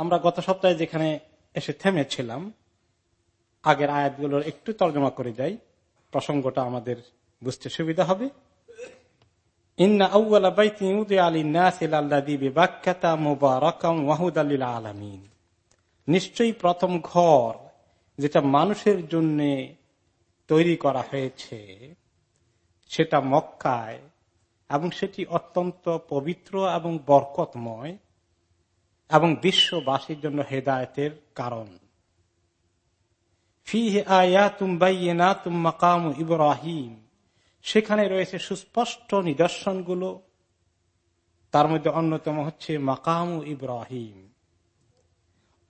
আমরা গত সপ্তাহে যেখানে এসে থেমেছিলাম, আগের আয়াতগুলোর একটু তর্জমা করে যাই, প্রসঙ্গটা আমাদের বুঝতে সুবিধা হবে। নিশ্চয়ই প্রথম ঘর যেটা মানুষের জন্য তৈরি করা হয়েছে, সেটা মক্কায়, এবং সেটি অত্যন্ত পবিত্র এবং বরকতময়। এবং বিশ্ববাসীর জন্য হেদায়তের কারণ। ইব্রাহিম। সেখানে রয়েছে সুস্পষ্ট নিদর্শনগুলো। তার মধ্যে অন্যতম হচ্ছে মাকামু ইব্রাহিম।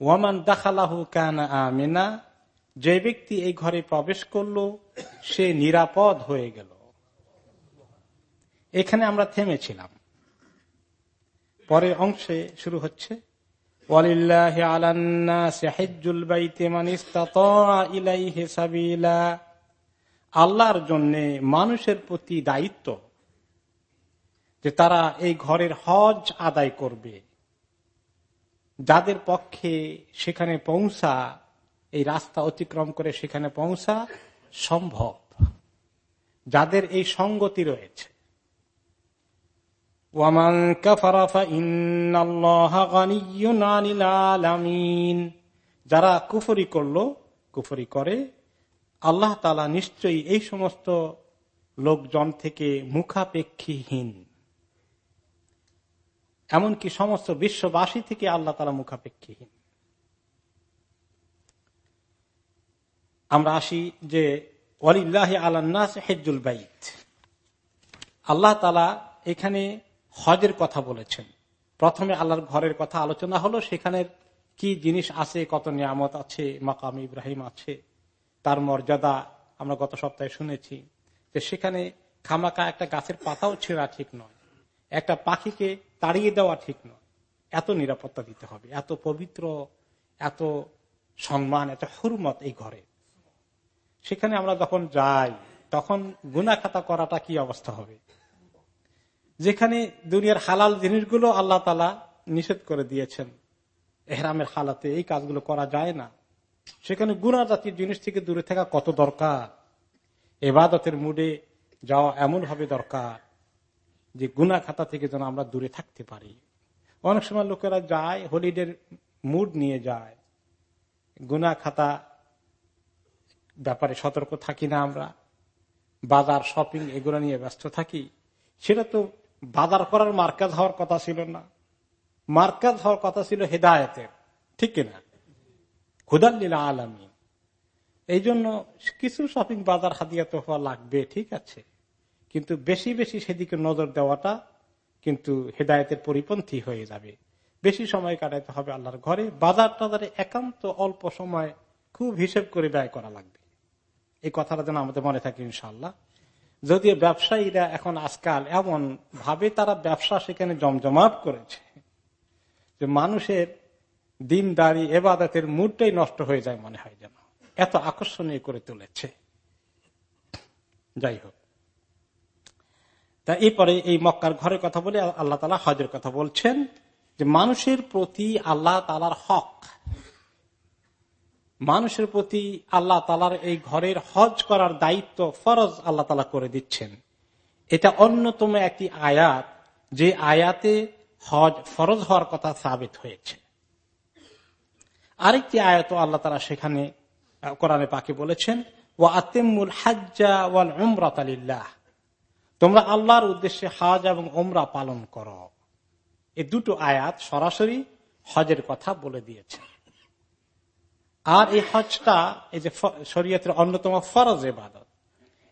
ওয়ামান দাখালাহু কানা আমিনা। যে ব্যক্তি এই ঘরে প্রবেশ করল, সে নিরাপদ হয়ে গেল। এখানে আমরা থেমেছিলাম। পরের অংশে শুরু হচ্ছে আল্লাহর জন্য মানুষের প্রতি দায়িত্ব যে তারা এই ঘরের হজ আদায় করবে। যাদের পক্ষে সেখানে পৌঁছা, এই রাস্তা অতিক্রম করে সেখানে পৌঁছা সম্ভব। যাদের এই সঙ্গতি রয়েছে যারা কুফরি করল, কুফরি করে। আল্লাহ তালা নিশ্চয়ই এই সমস্ত লোকজন থেকে মুখাপেক্ষীহীন। এমনকি সমস্ত বিশ্ববাসী থেকে আল্লাহ তালা মুখাপেক্ষীহীন। আমরা আসি যে, ওয়ালিল্লাহ আল্লাহ হেজুল বাইত। আল্লাহ তালা এখানে হজের কথা বলেছেন। প্রথমে আল্লাহর ঘরের কথা আলোচনা হলো সেখানের কি জিনিস আছে, কত নিয়ামত আছে, মাকাম ইব্রাহিম আছে, তার মর্যাদা আমরা গত সপ্তাহে শুনেছি, যে সেখানে খামাকা একটা গাছের পাতাও ছেঁড়া ঠিক নয়, একটা পাখিকে তাড়িয়ে দেওয়া ঠিক নয়। এত নিরাপত্তা দিতে হবে, এত পবিত্র, এত সম্মান, এত হুরমত এই ঘরে। সেখানে আমরা যখন যাই, তখন গুনা খাতা করাটা কি অবস্থা হবে? যেখানে দুনিয়ার হালাল জিনিসগুলো আল্লাহ তালা নিষেধ করে দিয়েছেন। এহরামের হালাতে এই কাজগুলো করা যায় না। সেখানে গুণা জাতির জিনিস থেকে দূরে থাকা কত দরকার? এবাদতের মুডে যাওয়া এমন ভাবে দরকার যে গুনা খাতা থেকে যেন আমরা দূরে থাকতে পারি। অনেক সময় লোকেরা যায়, হলিডের মুড নিয়ে যায়। গুনা খাতা ব্যাপারে সতর্ক থাকি না আমরা। বাজার, শপিং এগুলো নিয়ে ব্যস্ত থাকি। সেটা তো বাজার করার মার্কাজ হওয়ার কথা ছিল না। মার্কাজ হওয়ার কথা ছিল হেদায়তের, ঠিক কিনা? হুদাল্লীলা আলমী এই জন্য কিছু শপিং বাজার হাদিয়াতে হওয়া লাগবে, ঠিক আছে। কিন্তু বেশি বেশি সেদিকে নজর দেওয়াটা কিন্তু হেদায়তের পরিপন্থী হয়ে যাবে। বেশি সময় কাটাইতে হবে আল্লাহর ঘরে। বাজার টাজারে একান্ত অল্প সময় খুব হিসেব করে ব্যয় করা লাগবে। এই কথাটা যেন আমাদের মনে থাকে ইনশাল্লাহ যদিও ব্যবসায়ীরা এখন আজকাল এমন ভাবে তারা ব্যবসা সেখানে জমজমাট করেছে যে মানুষের দিন, দাড়ি, এবাদতের মুডটাই নষ্ট হয়ে যায় মনে হয় যেন। এত আকর্ষণীয় করে তুলেছে। যাই হোক। তা এরপরে এই মক্কার ঘরের কথা বলে আল্লাহ তালা হজের কথা বলছেন যে মানুষের প্রতি আল্লাহ তালার হক মানুষের প্রতি আল্লাহ তালার এই ঘরের হজ করার দায়িত্ব ফরজ আল্লাহ তালা করে দিচ্ছেন। এটা অন্যতম একটি আয়াত, যে আয়াতে হজ ফরজ হওয়ার কথা সাবিত হয়েছে। আরেকটি আয়াত আল্লাহ তালা সেখানে কোরআনে পাকে বলেছেন ও আতেমুল হাজ্জা ওয়াল উমরাত আলিল্লাহ তোমরা আল্লাহর উদ্দেশ্যে হজ এবং ওমরা পালন করো। এই দুটো আয়াত সরাসরি হজের কথা বলে দিয়েছে। আর এই হজটা এই যে শরীয়তের অন্যতম ফরজ এবাদত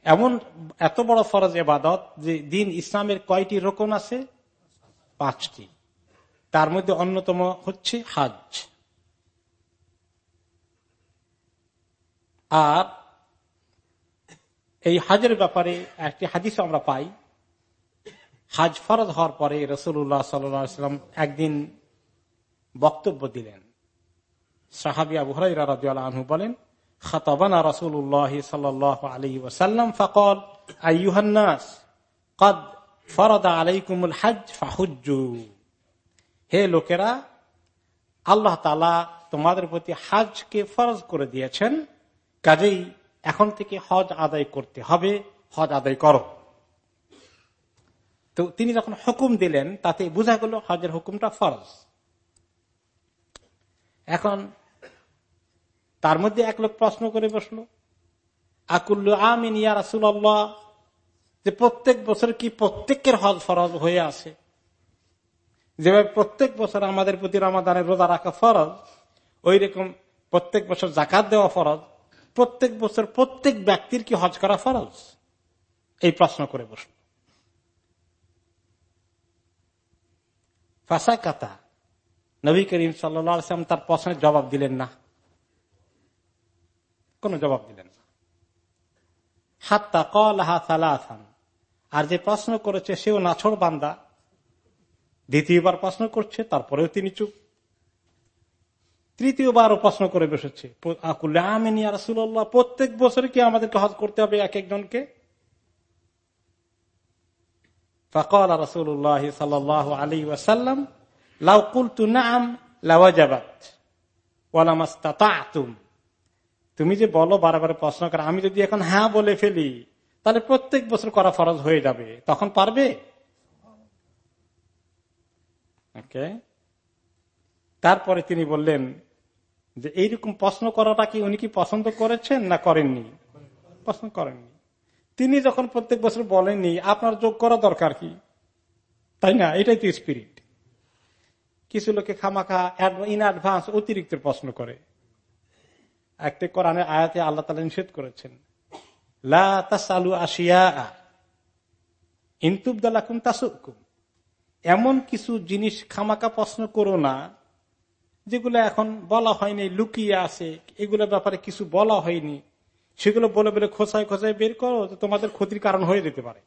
এমন এত বড় ফরজ এবাদত যে দিন ইসলামের কয়টি রোকন আছে? পাঁচটি। তার মধ্যে অন্যতম হচ্ছে হাজ। আর এই হাজের ব্যাপারে একটি হাদিস আমরা পাই। হাজ ফরজ হওয়ার পরে রসুল্লাহ সাল্লাম একদিন বক্তব্য দিলেন। সাহাবি আবু আনহু বলেন, খাতাবানা আলী ওসাল্লাম ফকল কদ ফরদা আলাইকুমুল হাজ ফাহুজ্জু। হে লোকেরা, আল্লাহ তালা তোমাদের প্রতি হাজকে ফরজ করে দিয়েছেন, কাজেই এখন থেকে হজ আদায় করতে হবে, হজ আদায় করো। তো তিনি যখন হুকুম দিলেন, তাতে বোঝা গেল হজের হুকুমটা ফরজ। এখন তার মধ্যে এক লোক প্রশ্ন করে বসল, আকুল্লু আমিন ইয়া রাসুল্লাহ যে প্রত্যেক বছর কি প্রত্যেকের হজ ফরজ হয়ে আছে যেভাবে প্রত্যেক বছর আমাদের প্রতি রমাদানের রোজা রাখা ফরজ ওই রকম প্রত্যেক বছর জাকাত দেওয়া ফরজ, প্রত্যেক বছর প্রত্যেক ব্যক্তির কি হজ করা ফরজ? এই প্রশ্ন করে বসল। ফাঁসা কাতা নবী করিম সাল্লাম তার প্রশ্নের জবাব দিলেন না। কোন জবাব দিলেন না। হাত্তা সালাহান আর যে প্রশ্ন করেছে সেও নাছড় বান্দা। দ্বিতীয়বার প্রশ্ন করছে, তারপরেও তিনি চুপ। তৃতীয়বারও প্রশ্ন করে বসেছে প্রত্যেক বছরে কি আমাদেরকে হজ করতে হবে এক একজনকে? ফকল রসুল্লাহ সাল আলী ওয়াসাল্লাম লাউ কুলতু নাম লাওয়াজাবাত তুমি যে বলো বারবার প্রশ্ন কর, আমি যদি এখন হ্যাঁ বলে ফেলি, তাহলে প্রত্যেক বছর করা ফরজ হয়ে যাবে। তখন পারবে? তারপরে তিনি বললেন যে, এইরকম প্রশ্ন করাটা কি উনি কি পছন্দ করেছেন না করেননি? প্রশ্ন করেননি। তিনি যখন প্রত্যেক বছর বলেননি, আপনার যোগ করা দরকার কি? তাই না? এটাই তো স্পিরিট কিছু লোকে খামাখা ইন অ্যাডভান্স অতিরিক্ত প্রশ্ন করে। একটি কোরআনের আয়াতে আল্লাহ তালা নিষেধ করেছেন। লালু আসিয়া এমন কিছু জিনিস খামাকা প্রশ্ন করো না, যেগুলো এখন বলা হয়নি, লুকিয়ে আছে। এগুলো ব্যাপারে কিছু বলা হয়নি। সেগুলো বলে বলে খোঁচায় খোঁচায় বের করো তোমাদের ক্ষতির কারণ হয়ে যেতে পারে।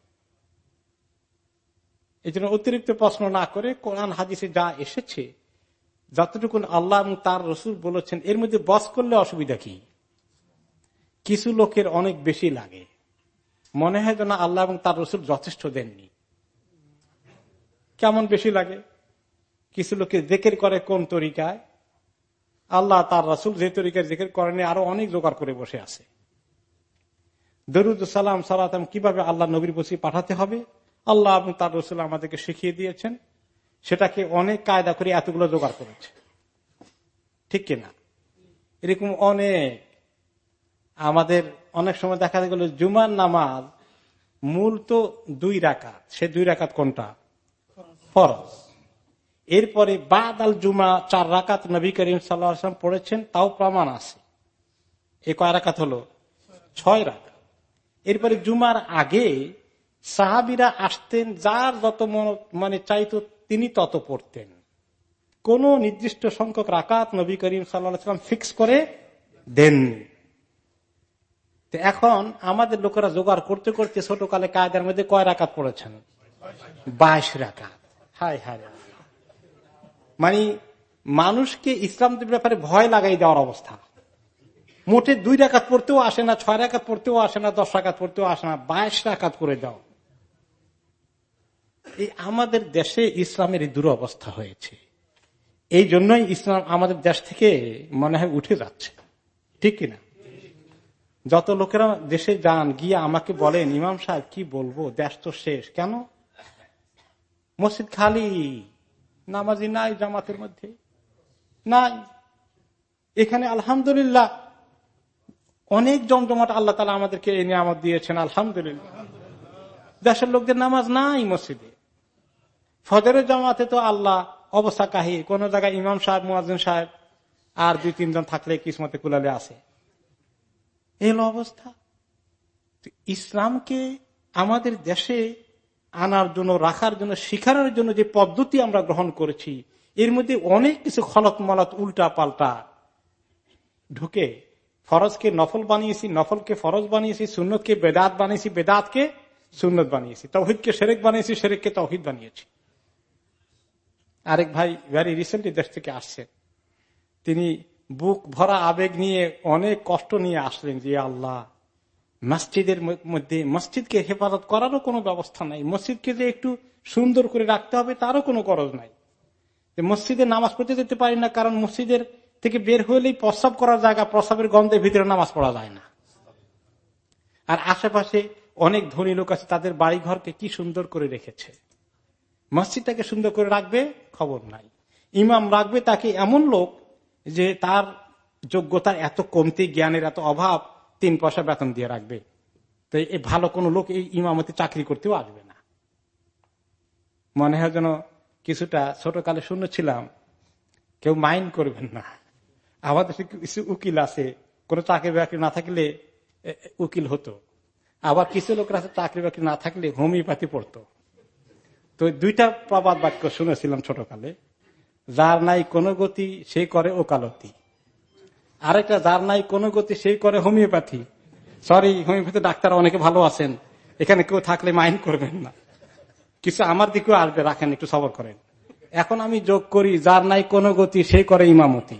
এই জন্য অতিরিক্ত প্রশ্ন না করে কোরআন হাদিসে যা এসেছে যতটুকু আল্লাহ এবং তার রসুল বলেছেন, এর মধ্যে বস করলে অসুবিধা কি? কিছু লোকের অনেক বেশি লাগে। মনে হয় যেন আল্লাহ এবং তার রসুল যথেষ্ট দেননি। কেমন বেশি লাগে? কিছু লোকে জেকের করে কোন তরিকায়? আল্লাহ তার রাসুল যে তরিকায় জেকের করেনি আরও অনেক জোগাড় করে বসে আছে। দরুদ সালাম সালাম কীভাবে আল্লাহ নবীর বসি পাঠাতে হবে? আল্লাহ এবং তার রসুল আমাদেরকে শিখিয়ে দিয়েছেন। সেটাকে অনেক কায়দা করে এতগুলো জোগাড় করেছে। ঠিক কিনা? এরকম অনেক। আমাদের অনেক সময় দেখা গেল জুমার নামাজ মূল তো দুই রাকাত। সে দুই রাকাত কোনটা? ফরজ। এরপরে বাদ আল জুমা চার রাকাত নবী করিম সাল্লাম পড়েছেন, তাও প্রমাণ আছে। এ কয় রাকাত হলো? ছয় রাকাত। এরপরে জুমার আগে সাহাবিরা আসতেন, যার যত মানে চাইতো তিনি তত পড়তেন। কোন নির্দিষ্ট সংখ্যক রাকাত নবী করিম সাল্লাম ফিক্স করে দেননি। এখন আমাদের লোকেরা জোগাড় করতে করতে ছোট কালে কায়দার মধ্যে কয় রাকাত পড়েছেন? বাইশ রাকাত। হায় হায় মানে মানুষকে ইসলাম ব্যাপারে ভয় লাগাই দেওয়ার অবস্থা। মোটে দুই রাকাত পড়তেও আসে না, ছয় রাকাত পড়তেও আসে না, দশ রাকাত পড়তেও আসে না, বাইশ রাকাত করে দাও। এই আমাদের দেশে ইসলামের দুরবস্থা হয়েছে। এই জন্যই ইসলাম আমাদের দেশ থেকে মনে হয় উঠে যাচ্ছে। ঠিক কিনা? যত লোকেরা দেশে যান, গিয়ে আমাকে বলেন, ইমাম সাহেব, কি বলব? দেশ তো শেষ। কেন? মসজিদ খালি। নামাজি নাই জামাতের মধ্যে। নাই। এখানে আলহামদুলিল্লাহ অনেক জমজমাট আল্লাহ তালা আমাদেরকে এই নিয়ামত দিয়েছেন, আলহামদুলিল্লাহ। দেশের লোকদের নামাজ নাই মসজিদে। ফজরের জামাতে তো আল্লাহ অবস্থা কাহি কোন জায়গায় ইমাম সাহেব মুয়াজিন সাহেব আর দুই, তিনজন থাকলে কিসমতে কুলালে আছে। এই অবস্থা। ইসলামকে আমাদের দেশে আনার জন্য, রাখার জন্য, শিখানোর জন্য যে পদ্ধতি আমরা গ্রহণ করেছি, এর মধ্যে অনেক কিছু খলত মলত উল্টা পাল্টা ঢুকে ফরজকে নফল বানিয়েছি, নফলকে ফরজ বানিয়েছি, সুন্নতকে বেদাত বানিয়েছি, বেদাতকে সুন্নত বানিয়েছি, তৌহিদকে সেরেক বানিয়েছি, সেরেককে তৌহিদ বানিয়েছি। আরেক ভাই ভেরি রিসেন্টলি দেশ থেকে আসছেন তিনি বুক ভরা আবেগ নিয়ে অনেক কষ্ট নিয়ে আসলেন যে আল্লাহ, মসজিদের মধ্যে মসজিদকে হেফাজত করারও কোনো ব্যবস্থা নাই। মসজিদকে যে একটু সুন্দর করে রাখতে হবে, তারও কোনো গরজ নাই। মসজিদে নামাজ পড়তে যেতে পারি না, কারণ মসজিদের থেকে বের হলেই প্রস্রাব করার জায়গা, প্রস্রাবের গন্ধের ভিতরে নামাজ পড়া যায় না। আর আশেপাশে অনেক ধনী লোক আছে, তাদের বাড়ি ঘরকে কি সুন্দর করে রেখেছে। মসজিদটাকে সুন্দর করে রাখবে, খবর নাই। ইমাম রাখবে তাকে এমন লোক যে তার যোগ্যতার এত কমতি, জ্ঞানের এত অভাব, তিন পয়সা বেতন দিয়ে রাখবে। তো এই ভালো কোনো লোক এই ইমামতে চাকরি করতেও আসবে না। মনে হয় যেন কিছুটা ছোটকালে শুনেছিলাম কেউ মাইন্ড করবেন না। আমাদের কিছু উকিল আছে, কোন চাকরি বাকরি না থাকলে উকিল হতো। আবার কিছু লোকের আছে চাকরি বাকরি না থাকলে হোমিওপ্যাথি পড়তো। তো দুইটা প্রবাদ বাক্য শুনেছিলাম ছোটকালে। যার নাই কোন গতি, সে করে ওকালতি। আরেকটা, যার নাই কোন গতি সেই করে হোমিওপ্যাথি। সরি হোমিওপ্যাথি ডাক্তার অনেকে ভালো আছেন। এখানে কেউ থাকলে মাইন্ড করবেন না। কিছু আমার দিকেও আসবে, রাখেন, একটু সবর করেন। এখন আমি যোগ করি, যার নাই কোন গতি, সে করে ইমামতি।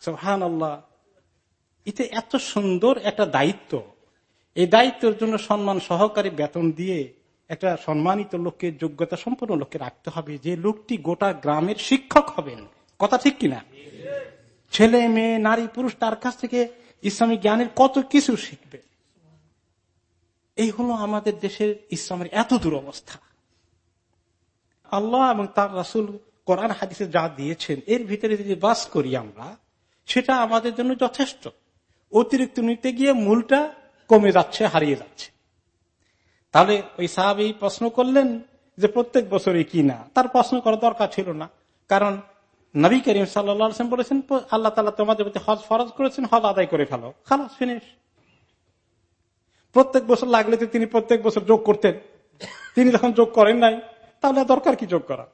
সোহান আল্লাহ এতে এত সুন্দর একটা দায়িত্ব। এই দায়িত্বের জন্য সম্মান সহকারী বেতন দিয়ে একটা সম্মানিত লোককে যোগ্যতা সম্পন্ন লোককে রাখতে হবে। যে লোকটি গোটা গ্রামের শিক্ষক হবেন। কথা ঠিক কিনা? ছেলে, মেয়ে, নারী, পুরুষ, তার কাছ থেকে ইসলামী জ্ঞানের কত কিছু শিখবে? এই হলো আমাদের দেশের ইসলামের এত দুরবস্থা। আল্লাহ এবং তার রাসুল কোরআন হাদিসে যা দিয়েছেন, এর ভিতরে যদি বাস করি আমরা, সেটা আমাদের জন্য যথেষ্ট। অতিরিক্ত নিতে গিয়ে মূলটা কমে যাচ্ছে, হারিয়ে যাচ্ছে। তাহলে ওই সাহাবি প্রশ্ন করলেন যে প্রত্যেক বছরই কি না? তার প্রশ্ন করা দরকার ছিল না। কারণ নবী করিম সাল্লাম বলেছেন, আল্লাহ তালা তোমাদের প্রতি হজ ফরজ করেছেন, হজ আদায় করে ফেলো। খালাস, ফিনিশ। প্রত্যেক বছর লাগলে তো তিনি প্রত্যেক বছর যোগ করতেন। তিনি যখন যোগ করেন নাই, তাহলে দরকার কি যোগ করা?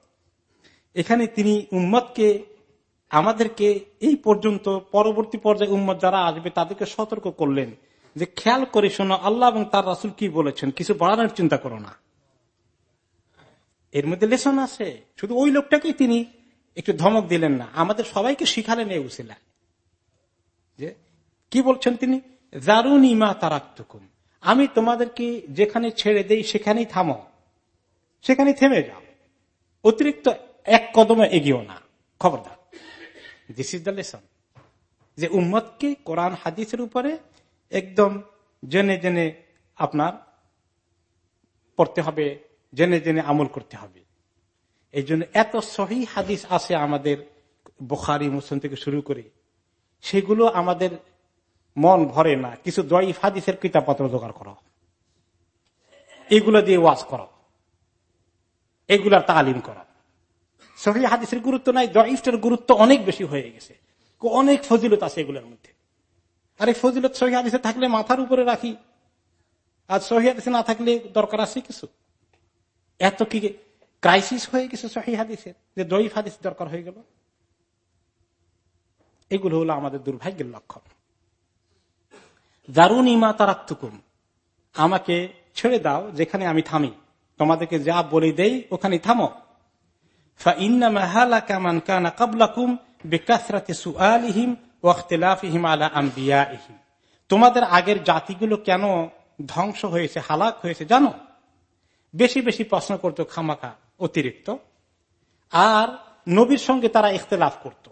এখানে তিনি উম্মতকে, আমাদেরকে এই পর্যন্ত পরবর্তী পর্যায়ে উম্মত যারা আসবে তাদেরকে সতর্ক করলেন। যে খেয়াল করে শোনো, আল্লাহ এবং তার রাসুল কি বলেছেন? কিছু বাড়ানোর চিন্তা করো না। এর মধ্যে লেসন আছে। শুধু ওই লোকটাকেই তিনি একটু ধমক দিলেন না। আমাদের সবাইকে শিখালেন এই উসিলা যে কি বলছেন তিনি? জারুন ইমা তারাক্তুকুম। আমি তোমাদেরকে যেখানে ছেড়ে দেই সেখানেই থামো। সেখানে থেমে যাও। অতিরিক্ত এক কদমে এগিয়েও না। খবরদার। দিস ইজ দ্য লেসন যে উম্মতকে কোরআন, হাদিসের উপরে একদম জেনে জেনে আপনার পড়তে হবে, জেনে জেনে আমল করতে হবে। এই জন্য এত সহি হাদিস আছে আমাদের বোখারি, মুসলিম থেকে শুরু করে। সেগুলো আমাদের মন ভরে না। কিছু দয়ীফ হাদিসের কিতাবপত্র জোগাড় করো। এগুলো দিয়ে ওয়াজ করো। এগুলার তালিম করো। সহি হাদিসের গুরুত্ব নাই, দয়ীফটার গুরুত্ব অনেক বেশি হয়ে গেছে। অনেক ফজিলত আছে এগুলোর মধ্যে। আর ফজিলত সহি থাকলে মাথার উপরে রাখি। আর সহি না থাকলে দরকার আছে কিছু? এত কি ক্রাইসিস হয়ে গেছে সহি হাদিসের যে দৈফ হাদিস দরকার হয়ে গেল? এগুলো হলো আমাদের দুর্ভাগ্যের লক্ষণ। দারুণ ইমা তারাক্তুকুম। আমাকে ছেড়ে দাও, যেখানে আমি থামি। তোমাদেরকে যা বলে দেই, ওখানে থামো। তোমাদের আগের জাতিগুলো কেন ধ্বংস হয়েছে, হালাক হয়েছে জানো? বেশি বেশি প্রশ্ন করতো খামাখা অতিরিক্ত। আর নবীর সঙ্গে তারা ইখতলাফ করত।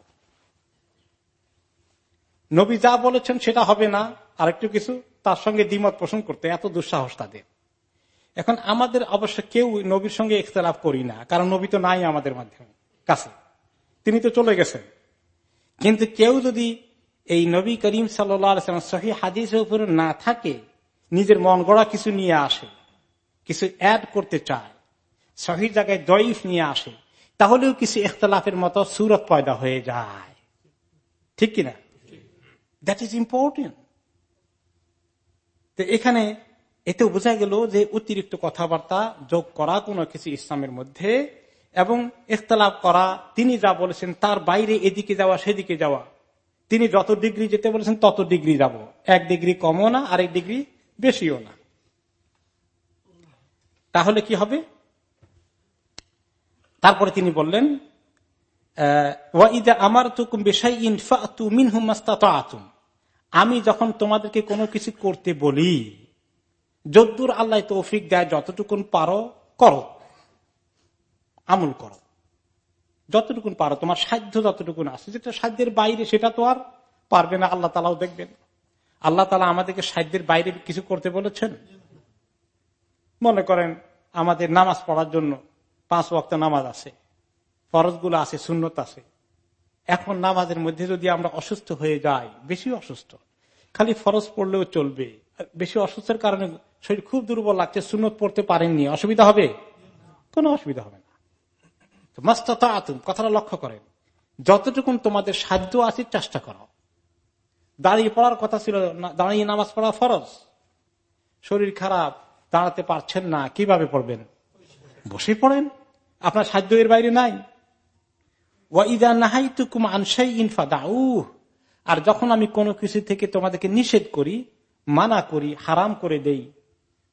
নবী যা বলেছেন সেটা হবে না। আরেকটু কিছু তার সঙ্গে দ্বিমত পোষণ করতে, এত দুঃসাহস তাদের। এখন আমাদের অবশ্য কেউ নবীর সঙ্গে ইখতলাফ করি না, কারণ নবী তো নাই আমাদের মাধ্যমে। কাছে। তিনি তো চলে গেছেন। কিন্তু কেউ যদি এই নবী করিম সাল্লাম সহি হাদিসের উপরে না থাকে, নিজের মন গড়া কিছু নিয়ে আসে, কিছু অ্যাড করতে চায় সহি জায়গায় দইফ নিয়ে আসে, তাহলেও কিছু ইখতলাফের মতো সুরত পয়দা হয়ে যায়। ঠিক কিনা দ্যাট ইজ ইম্পর্টেন্ট তো এখানে এতে বোঝা গেল যে অতিরিক্ত কথাবার্তা যোগ করা কোনো কিছু ইসলামের মধ্যে এবং ইখতলাফ করা, তিনি যা বলেছেন তার বাইরে এদিকে যাওয়া, সেদিকে যাওয়া। তিনি যত ডিগ্রি যেতে বলেছেন তত ডিগ্রি যাব। এক ডিগ্রি কমও না, আরেক ডিগ্রি বেশিও না। তাহলে কি হবে? তারপরে তিনি বললেন আমার তুকুম বেশাই ইনফা তু মিনহুমাস্তা আতুম আমি যখন তোমাদেরকে কোনো কিছু করতে বলি, যদ্দুর আল্লাহ তৌফিক দেয়, যতটুকুন পারো করো। আমল করো। যতটুকুন পারো, তোমার সাধ্য যতটুকুন আছে, যেটা সাধ্যের বাইরে সেটা তো আর পারবে না, আল্লাহ তালাও দেখবেন। আল্লাহ তালা আমাদেরকে সাধ্যের বাইরে কিছু করতে বলেছেন? মনে করেন আমাদের নামাজ পড়ার জন্য পাঁচ ওয়াক্ত নামাজ আছে, ফরজগুলো আছে শূন্যত আছে। এখন নামাজের মধ্যে যদি আমরা অসুস্থ হয়ে যাই, বেশি অসুস্থ, খালি ফরজ পড়লেও চলবে। বেশি অসুস্থের কারণে শরীর খুব দুর্বল লাগছে সুনত পড়তে পারেননি, অসুবিধা হবে? কোনো অসুবিধা হবে না মাস্তা আতুম কথাটা লক্ষ্য করেন যতটুকুন তোমাদের সাধ্য আছে চেষ্টা করো। দাঁড়িয়ে পড়ার কথা ছিল দাঁড়িয়ে নামাজ পড়া ফরজ। শরীর খারাপ, দাঁড়াতে পারছেন না, কীভাবে পড়বেন? বসে পড়েন, আপনার সাধ্য এর বাইরে নাই। আর যখন আমি কোনো কিছু থেকে তোমাদেরকে নিষেধ করি, মানা করি, হারাম করে দেই,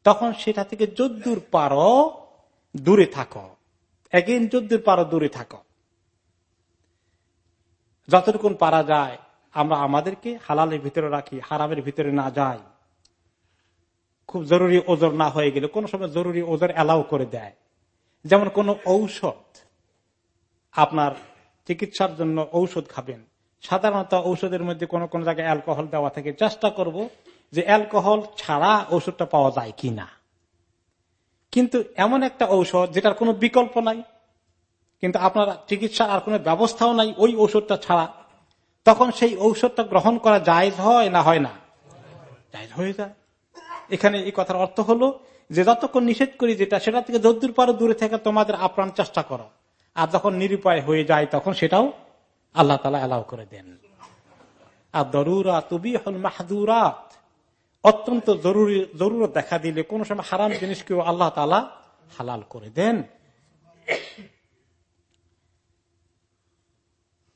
তখন সেটা থেকে যদ্দুর পারো, দূরে থাকো। এগেন যুদ্ধের পারো দূরে থাকো। যতটুকুন পারা যায়, আমরা আমাদেরকে হালালের ভিতরে রাখি, হারামের ভিতরে না যাই। খুব জরুরি ওজোর না হয়ে গেলে, কোন সময় জরুরি ওজোর অ্যালাউ করে দেয়। যেমন কোন ঔষধ, আপনার চিকিৎসার জন্য ঔষধ খাবেন। সাধারণত ঔষধের মধ্যে কোন কোন জায়গায় অ্যালকোহল দেওয়া থাকে। চেষ্টা করব যে অ্যালকোহল ছাড়া ওষুধটা পাওয়া যায় কি না কিন্তু এমন একটা ঔষধ যেটার কোনো বিকল্প নাই, কিন্তু আপনার চিকিৎসার আর কোনো ব্যবস্থাও নাই ওই ঔষধটা ছাড়া, তখন সেই ঔষধটা গ্রহণ করা জায়জ হয় না হয় না? জায়জ হয়ে যায়। এখানে এই কথার অর্থ হলো যে যতক্ষণ নিষেধ করি যেটা, সেটা থেকে যদ্দূর পারো দূরে থেকে তোমাদের আপ্রাণ চেষ্টা করো। আর যখন নিরুপায় হয়ে যায় তখন সেটাও আল্লাহ তালা অ্যালাউ করে দেন। আর দরুরা তুবি হল মাহাদুরাত অত্যন্ত জরুরি, জরুরত দেখা দিলে কোন সময় হারাম জিনিসকেও আল্লাহ তালা হালাল করে দেন।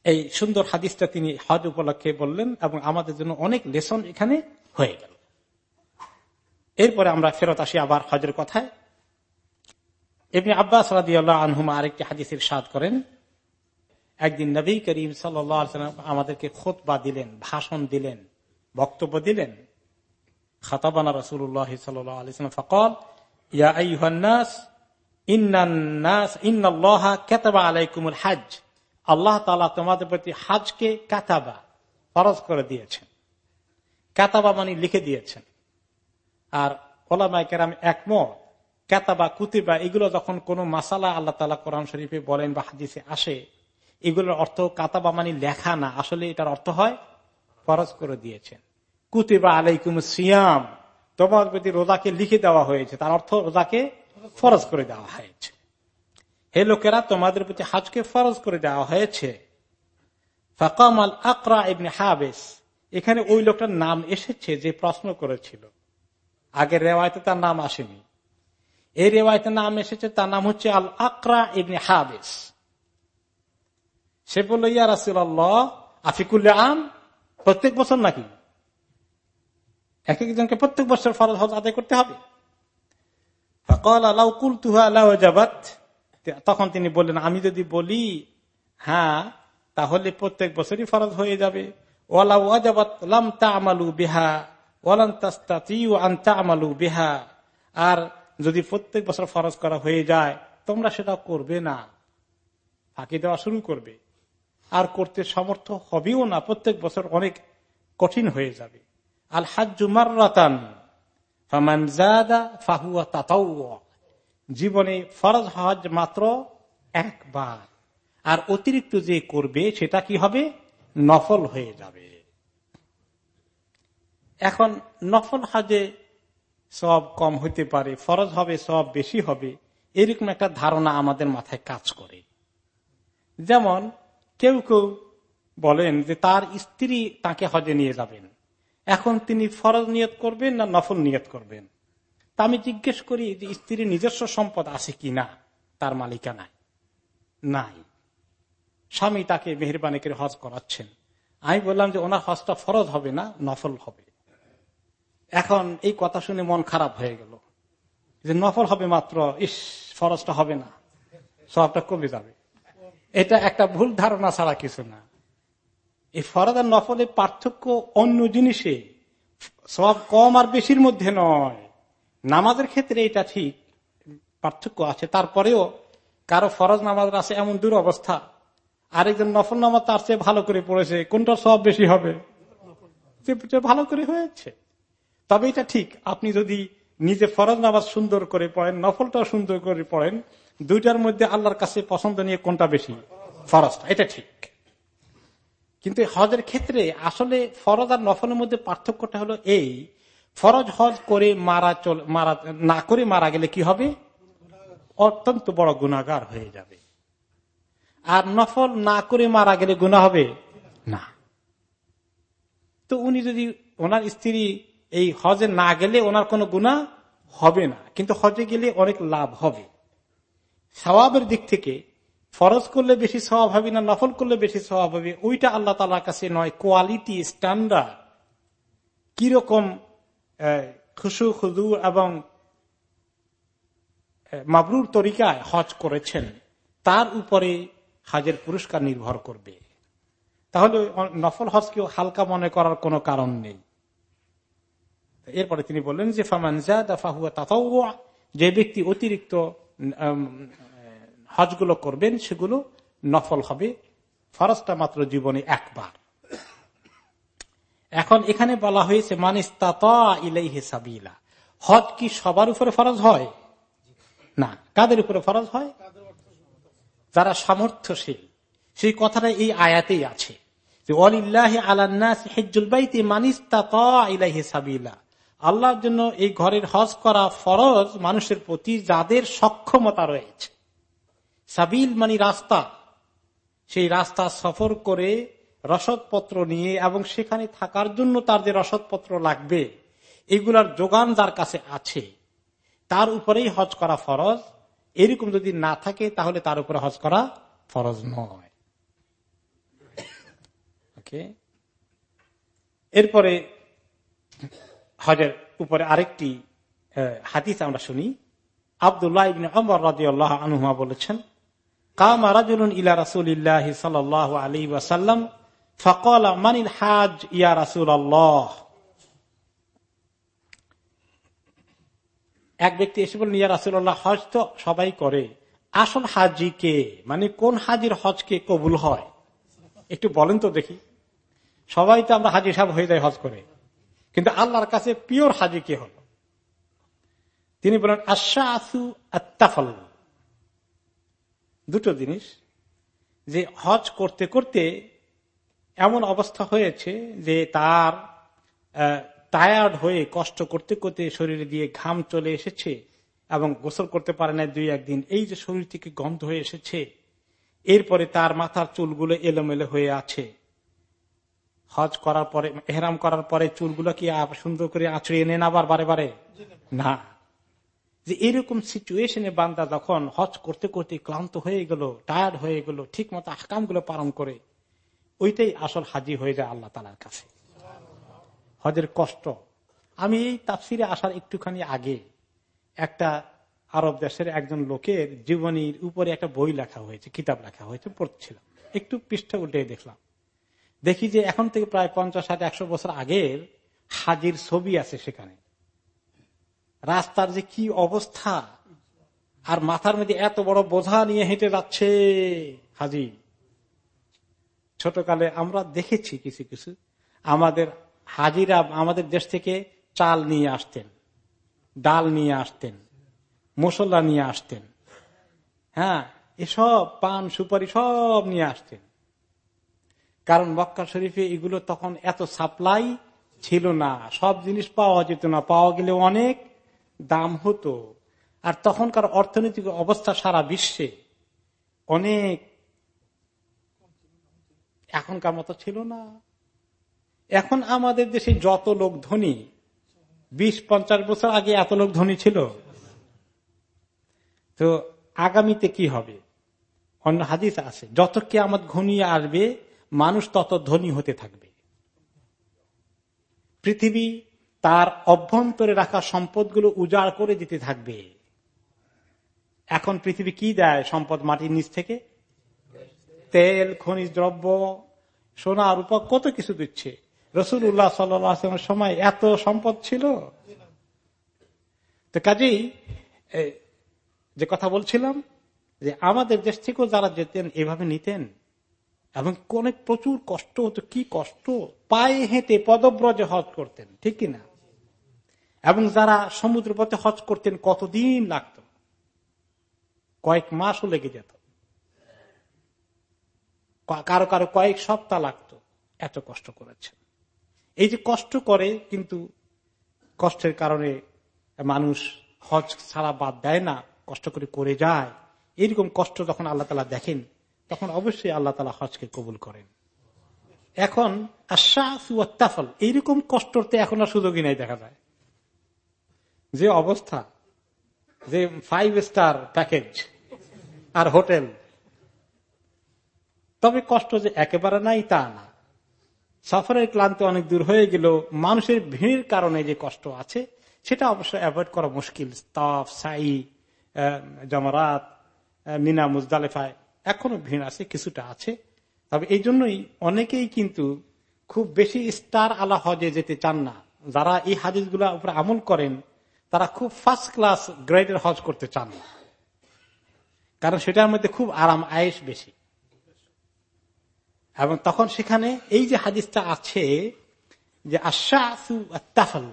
এই সুন্দর হাদিসটা তিনি হজ উপলক্ষে বললেন এবং আমাদের জন্য অনেক লেসন এখানে হয়ে গেল। এরপরে আমরা ফেরত আসি আবার হজের কথায়। এমনি আব্বাস রাদিয়াল্লাহ আনহুমা আরেকটি হাদিসের সাদ করেন, একদিন নবী করিম সাল্লাম আমাদেরকে খোদ বা দিলেন, ভাষণ দিলেন, বক্তব্য দিলেন। খাতাবানা রসুল্লাহ ফকল আলাইকুমুল হাজ আল্লাহ তালা তোমাদের প্রতি হাজকে কাতাবা করে দিয়েছেন। মানে লিখে দিয়েছেন। আর কেতাবা, কুতিবা, এগুলো যখন কোন মাসালা আল্লাহ তালা কোরআন শরীফে বলেন বা হাদিসে আসে, এগুলোর অর্থ কাতাবা মানে লেখা না, আসলে এটার অর্থ হয় ফরজ করে দিয়েছেন। কুতিবা আলাইকুম সিয়াম। তোমার প্রতি রোজাকে লিখে দেওয়া হয়েছে, তার অর্থ রোজাকে ফরজ করে দেওয়া হয়েছে। হে লোকেরা, তোমাদের প্রতি হাজকে ফরজ করে দেওয়া হয়েছে। ফাকাম আকরা ইবনে হাবেস। এখানে ওই লোকটার নাম এসেছে যে প্রশ্ন করেছিল। আগের রেওয়ায়তে তার নাম আসেনি। এই রেওয়ায়তে নাম এসেছে, তার নাম হচ্ছে আল আকরা ইবনে হাবেস। সে বলল, ইয়া রাসুল্লাহ আফিকুল্লা আম? প্রত্যেক বছর নাকি? এক একজনকে প্রত্যেক বছর ফরজ হজ আদায় করতে হবে। তখন তিনি বললেন, আমি যদি বলি হ্যাঁ তাহলে প্রত্যেক বছরই ফরজ হয়ে যাবে। আমালু আর যদি প্রত্যেক বছর ফরজ করা হয়ে যায়, তোমরা সেটা করবে না। ফাঁকি দেওয়া শুরু করবে। আর করতে সমর্থ হবেও না। প্রত্যেক বছর অনেক কঠিন হয়ে যাবে। আল হাজুমার জীবনে ফরজ হজ মাত্র একবার। আর অতিরিক্ত যে করবে, সেটা কি হবে? নফল হয়ে যাবে। এখন নফল হজে সব কম হইতে পারে, ফরজ হবে সব বেশি হবে, এরকম একটা ধারণা আমাদের মাথায় কাজ করে। যেমন কেউ কেউ বলেন যে তার স্ত্রী তাকে হজে নিয়ে যাবেন। এখন তিনি ফরজ নিয়ত করবেন না নফল নিয়ত করবেন? তা আমি জিজ্ঞেস করি, যে স্ত্রীর নিজস্ব সম্পদ আছে কি না? তার মালিকানায় নাই। স্বামী তাকে মেহরবানি করে হজ করাচ্ছেন। আমি বললাম যে ওনার হজটা ফরজ হবে না, নফল হবে। এখন এই কথা শুনে মন খারাপ হয়ে গেল। যে নফল হবে মাত্র, ইস, ফরজটা হবে না। সবটা কমে যাবে। এটা একটা ভুল ধারণা ছাড়া কিছু না। এই ফরজ আর নফলের পার্থক্য অন্য জিনিসে সব কম আর বেশির মধ্যে নয়। নামাজের ক্ষেত্রে এটা ঠিক পার্থক্য আছে। তারপরেও কারও ফরজ নামাজ আছে এমন দূর অবস্থা। আরেকজন নফল নামাজ তার চেয়ে ভালো করে পড়েছে কোনটা সব বেশি হবে? ভালো করে হয়েছে। তবে এটা ঠিক, আপনি যদি নিজে ফরজ নামাজ সুন্দর করে পড়েন, নফলটাও সুন্দর করে পড়েন, দুইটার মধ্যে আল্লাহর কাছে পছন্দ নিয়ে কোনটা বেশি? ফরজটা, এটা ঠিক। কিন্তু হজের ক্ষেত্রে আসলে ফরজ আর নফলের মধ্যে পার্থক্যটা হলো এই, ফরজ হজ করে মারা চল, মারা, না করে মারা গেলে কি হবে? অত্যন্ত বড় গুণাগার হয়ে যাবে। আর নফল না করে মারা গেলে গুণা হবে? না। তো উনি যদি ওনার স্ত্রী এই হজে না গেলে ওনার কোনো গুণা হবে না, কিন্তু হজে গেলে অনেক লাভ হবে। স্বভাবের দিক থেকে ফরজ করলে বেশি স্বভাব হবে না নফল করলে বেশি স্বভাব হবে, ওইটা আল্লাহ তালার কাছে নয়। Quality, standard. কীরকম খুশু, খুদু এবং মাবরুর তরিকায় হজ করেছেন, তার উপরে হাজের পুরস্কার নির্ভর করবে। তাহলে নফল হজকেও হালকা মনে করার কোনো কারণ নেই। এরপরে তিনি বললেন যে যে ব্যক্তি অতিরিক্ত হজগুলো করবেন, সেগুলো নফল হবে। ফরজটা মাত্র জীবনে একবার। এখন এখানে বলা হয়েছে ইলাইহে সাবিলা। হজ কি সবার উপরে ফরজ হয়? না। কাদের উপরে ফরজ হয়? যারা সামর্থ্যশীল। সেই কথাটা এই আয়াতেই আছে আল্লাহর জন্য এই ঘরের হজ করা ফরজ মানুষের প্রতি যাদের সক্ষমতা রয়েছে। সাবিল মানে রাস্তা। সেই রাস্তা সফর করে রসদপত্র নিয়ে এবং সেখানে থাকার জন্য তার যে রসদপত্র লাগবে, এগুলার যোগান যার কাছে আছে, তার উপরেই হজ করা ফরজ। এরকম যদি না থাকে, তাহলে তার উপরে হজ করা ফরজ নয়। ওকে? এরপরে হজের উপরে আরেকটি হাদিস আমরা শুনি। আবদুল্লাহ অমর রাজি আল্লাহ আনুমা বলেছেন হাজ আল্লাহ এক ব্যক্তি এসে ইয়া রাসুল্লাহ হজ তো সবাই করে। আসল হাজি কে? মানে কোন হাজির হজকে কবুল হয়? একটু বলেন তো দেখি। সবাই তো আমরা হাজি সাহেব হয়ে যায় হজ করে। কিন্তু আল্লাহর কাছে পিওর হাজি কে হল? তিনি বলেন আশা আসু আত্মাফল দুটো জিনিস, যে হজ করতে করতে এমন অবস্থা হয়েছে যে তার টায়ার্ড হয়ে কষ্ট করতে করতে শরীরে দিয়ে ঘাম চলে এসেছে এবং গোসল করতে পারে না দুই একদিন। এই যে শরীর থেকে গন্ধ হয়ে এসেছে, এরপরে তার মাথার চুলগুলো এলোমেলো হয়ে আছে। হজ করার পরে, এহরাম করার পরে চুলগুলো কি সুন্দর করে আঁচড়িয়ে নেন আবার বারে বারে? না। যে এরকম সিচুয়েশনে বান্দা যখন হজ করতে করতে ক্লান্ত হয়ে গেল টায়ার্ড হয়ে গেল ঠিক মতো আকামগুলো পালন করে, ওইটাই আসল হাজি হয়ে যায় আল্লাহ তালার কাছে। হজের কষ্ট। আমি এই তাফসিরে আসার একটুখানি আগে একটা আরব দেশের একজন লোকের জীবনীর উপরে একটা বই লেখা হয়েছে, কিতাব লেখা হয়েছে, পড়ছিলাম। একটু পৃষ্ঠা উল্টে দেখলাম। দেখি যে এখন থেকে প্রায় পঞ্চাশ ষাট একশো বছর আগের হাজির ছবি আছে সেখানে। রাস্তার যে কি অবস্থা? আর মাথার মধ্যে এত বড় বোঝা নিয়ে হেঁটে যাচ্ছে হাজি। ছোটকালে আমরা দেখেছি কিছু কিছু। আমাদের হাজিরা আমাদের দেশ থেকে চাল নিয়ে আসতেন, ডাল নিয়ে আসতেন, মশলা নিয়ে আসতেন। হ্যাঁ এসব পান, সুপারি সব নিয়ে আসতেন। কারণ মক্কা শরীফে এগুলো তখন এত সাপ্লাই ছিল না। সব জিনিস পাওয়া যেত না। পাওয়া গেলে অনেক দাম হতো। আর তখনকার অর্থনৈতিক অবস্থা সারা বিশ্বে অনেক এখনকার মতো ছিল না। এখন আমাদের দেশে যত লোক ধনী, বিশ, পঞ্চাশ বছর আগে এত লোক ধনী ছিল। তো আগামীতে কি হবে? অন্য হাদিস আছে, যত কে আমার ঘনিয়ে আসবে, মানুষ তত ধনী হতে থাকবে। পৃথিবী তার অভ্যন্তরে রাখা সম্পদগুলো উজাড় করে দিতে থাকবে। এখন পৃথিবী কি দেয় সম্পদ মাটির নিচ থেকে? তেল, খনিজ দ্রব্য, সোনা রূপক কত কিছু দিচ্ছে। রসুল উল্লাহ সাল্লামের সময় এত সম্পদ ছিল। তো কাজেই যে কথা বলছিলাম, যে আমাদের দেশ থেকেও যারা যেতেন, এভাবে নিতেন। এবং অনেক প্রচুর কষ্ট হতো। কি কষ্ট? পায়ে হেঁটে পদব্রজে হজ করতেন, ঠিক কিনা? এবং যারা সমুদ্র পথে হজ করতেন, কতদিন লাগত? কয়েক মাসও লেগে যেত। কারও কারও কয়েক সপ্তাহ লাগতো এত কষ্ট করেছেন। এই যে কষ্ট করে কিন্তু কষ্টের কারণে মানুষ হজ ছাড়া বাদ দেয় না, কষ্ট করে করে যায়। এইরকম কষ্ট যখন আল্লাহ তালা দেখেন, তখন অবশ্যই আল্লাহ তালা হজকে কবুল করেন। এখন আশাফল এইরকম কষ্টতে এখন আর সুযোগই নাই দেখা যায়। যে অবস্থা, যে ফাইভ স্টার প্যাকেজ আর হোটেল। তবে কষ্ট যে একেবারে নাই তা না। সফরের ক্লান্তি অনেক দূর হয়ে গেল, মানুষের ভিড়ের কারণে যে কষ্ট আছে, সেটা অবশ্য অ্যাভয়েড করা মুশকিল। তফ, সাই জমরাত মিনা, মুজদালেফায় এখনও ভিড় আছে, কিছুটা আছে। তবে এই জন্যই অনেকেই কিন্তু খুব বেশি স্টার আলা হজে যেতে চান না। যারা এই হাদিসগুলা উপরে আমল করেন তারা খুব ফার্স্ট ক্লাস গ্রেডের হজ করতে চান না। কারণ সেটার মধ্যে খুব আরাম আয়েস বেশি। এবং তখন সেখানে এই যে হাদিসটা আছে যে আশাসু আত্তাফল।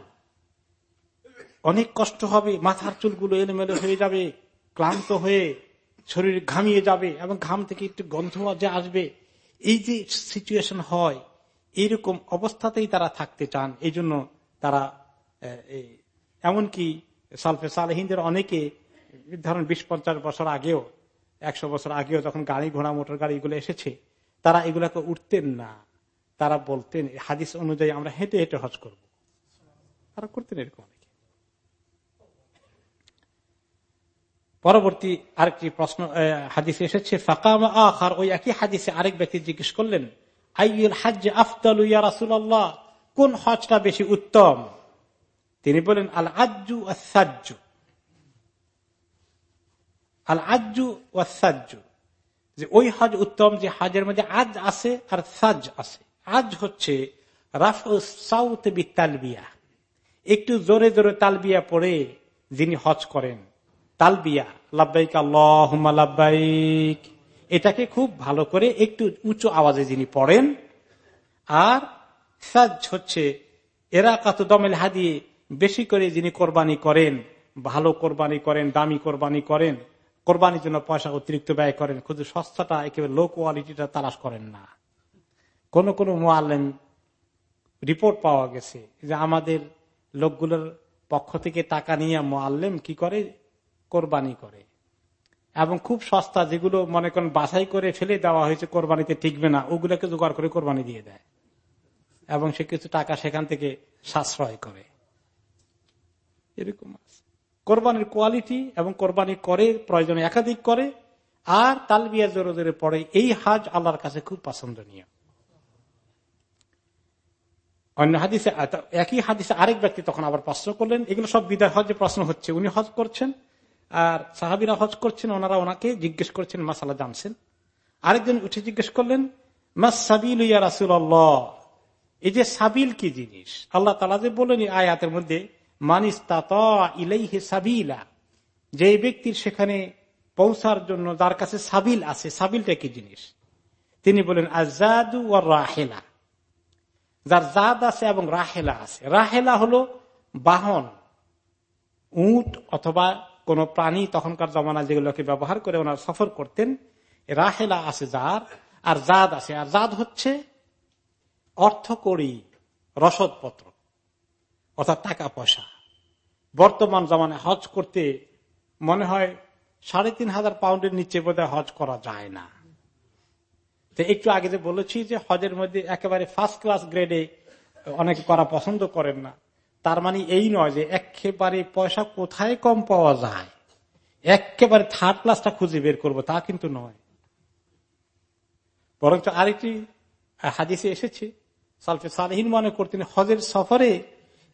অনেক কষ্ট হবে, মাথার চুলগুলো এলোমেলো হয়ে যাবে, ক্লান্ত হয়ে শরীর ঘামিয়ে যাবে এবং ঘাম থেকে একটু গন্ধ যে আসবে, এই যে সিচুয়েশন হয়, এইরকম অবস্থাতেই তারা থাকতে চান। এই জন্য তারা এমনকি সালফে সালহিনদের অনেকে, ধরেন বিশ পঞ্চাশ বছর আগেও, একশো বছর আগেও যখন গাড়ি ঘোড়া, মোটর গাড়ি এগুলো এসেছে, তারা এগুলাকে উঠতেন না। তারা বলতেন, হাদিস অনুযায়ী আমরা হেঁটে হেঁটে হজ করব। তারা করতেন এরকম অনেকে। পরবর্তী আরেকটি প্রশ্ন হাদিসে এসেছে, ফাকাম আখার, ওই একই হাদিসে আরেক ব্যক্তি জিজ্ঞেস করলেন আইল হাজ আফতাল কোন হজটা বেশি উত্তম? তিনি বলেন আল আজ্জু আসাজ্জু আল আজ্জু ওয়াসাজ্জু যে ওই হজ উত্তম, যে হাজের মধ্যে আজ আছে আর সাজ আছে। আজ হচ্ছে সাউথ তালবিয়া একটু জোরে জোরে তালবিয়া পড়ে যিনি হজ করেন। তালবিয়া, লাব্বাইক আল্লাহ লাব্বাইক। এটাকে খুব ভালো করে একটু উঁচু আওয়াজে যিনি পড়েন। আর সাজ হচ্ছে এরা কত দমেল হাদিয়ে বেশি করে যিনি কোরবানি করেন, ভালো কোরবানি করেন, দামি কোরবানি করেন, কোরবানির জন্য পয়সা অতিরিক্ত ব্যয় করেন শুধু সস্তাটা, একেবারে লো কোয়ালিটিটা তালাশ করেন না। কোন কোন মোয়াল্লেম রিপোর্ট পাওয়া গেছে যে আমাদের লোকগুলোর পক্ষ থেকে টাকা নিয়ে মোয়াল্লেম কি করে? কোরবানি করে। এবং খুব সস্তা যেগুলো মনে করেন বাছাই করে ফেলে দেওয়া হয়েছে কোরবানিতে টিকবে না, ওগুলোকে জোগাড় করে কোরবানি দিয়ে দেয়। এবং সে কিছু টাকা সেখান থেকে সাশ্রয় করে। এরকম আছে। কোরবানির কোয়ালিটি এবং কোরবানি করে, প্রয়োজনে একাধিক করে, আর তালবিয়া জোরে জোরে পড়ে, এই হাজ আল্লাহর কাছে খুব পছন্দনীয়। অন্য হাদিসে একই হাদিসে আরেক ব্যক্তি তখন আবার প্রশ্ন করলেন, এগুলো সব বিদায় হজে প্রশ্ন হচ্ছে, উনি হজ করছেন, আর সাহাবিরা হজ করছেন, ওনারা ওনাকে জিজ্ঞেস করছেন, মাসালা জানছেন। আরেকজন উঠে জিজ্ঞেস করলেন, মাস সাবিল ইয়া রাসুল এই যে সাবিল কি জিনিস? আল্লাহ তালা যে বলেন আয়াতের মধ্যে মানিস ইলাইহে সাবিলা। যে ব্যক্তির সেখানে পৌঁছার জন্য যার কাছে সাবিল আছে, সাবিলটা কি জিনিস? তিনি বলেন, আজাদু ও রাহেলা। যার জাদ আছে এবং রাহেলা আছে। রাহেলা হলো বাহন, উট অথবা কোন প্রাণী তখনকার জমানা যেগুলোকে ব্যবহার করে ওনার সফর করতেন, রাহেলা আছে যার, আর জাদ আছে। আর জাদ হচ্ছে অর্থ করি রসদপত্র। অর্থাৎ টাকা পয়সা বর্তমান জমানে হজ করতে মনে হয় সাড়ে তিন হাজার পাউন্ডের নিচে বোধহয় হজ করা যায় না। একটু আগে যে বলেছি যে হজের মধ্যে একেবারে ফার্স্ট ক্লাস গ্রেডে অনেকে করা পছন্দ করেন না। তার মানে এই নয় যে একেবারে পয়সা কোথায় কম পাওয়া যায়। একেবারে থার্ড ক্লাসটা খুঁজে বের করব, তা কিন্তু নয়। বরঞ্চ আরেকটি হাদিসে এসেছে, সালফে সালহীন মনে করতেন হজের সফরে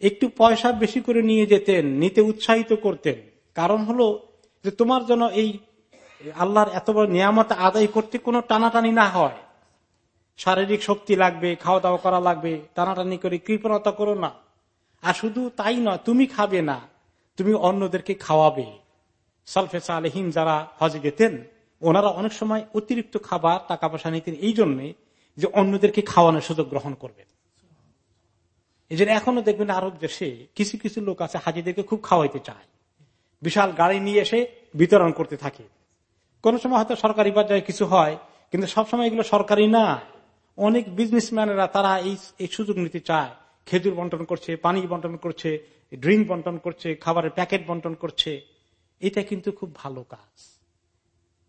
একটু পয়সা বেশি করে নিয়ে যেতেন, নিতে উৎসাহিত করতেন। কারণ হলো যে তোমার জন্য এই আল্লাহর এত বড় নিয়ামত আদায় করতে কোনো টানাটানি না হয়। শারীরিক শক্তি লাগবে খাওয়া দাওয়া করা লাগবে, টানাটানি করে কৃপণতা করো না। আর শুধু তাই নয়, তুমি খাবে না, তুমি অন্যদেরকে খাওয়াবে। সালফে সালেহীন যারা হজে যেতেন, ওনারা অনেক সময় অতিরিক্ত খাবার টাকা পয়সা নিতেন। এই জন্যে যে অন্যদেরকে খাওয়ানোর সুযোগ গ্রহণ করবেন। এই জন্য এখনও দেখবেন আরব দেশে কিছু কিছু লোক আছে হাজিদেরকে খুব খাওয়াইতে চায়। বিশাল গাড়ি নিয়ে এসে বিতরণ করতে থাকে। কোন সময় হয়তো সরকারি পর্যায়ে কিছু হয়, কিন্তু সবসময় এগুলো সরকারি না। অনেক বিজনেসম্যানেরা তারা এই সুযোগ নিতে চায়। খেজুর বন্টন করছে, পানি বন্টন করছে ড্রিঙ্ক বন্টন করছে, খাবারের প্যাকেট বন্টন করছে। এটা কিন্তু খুব ভালো কাজ।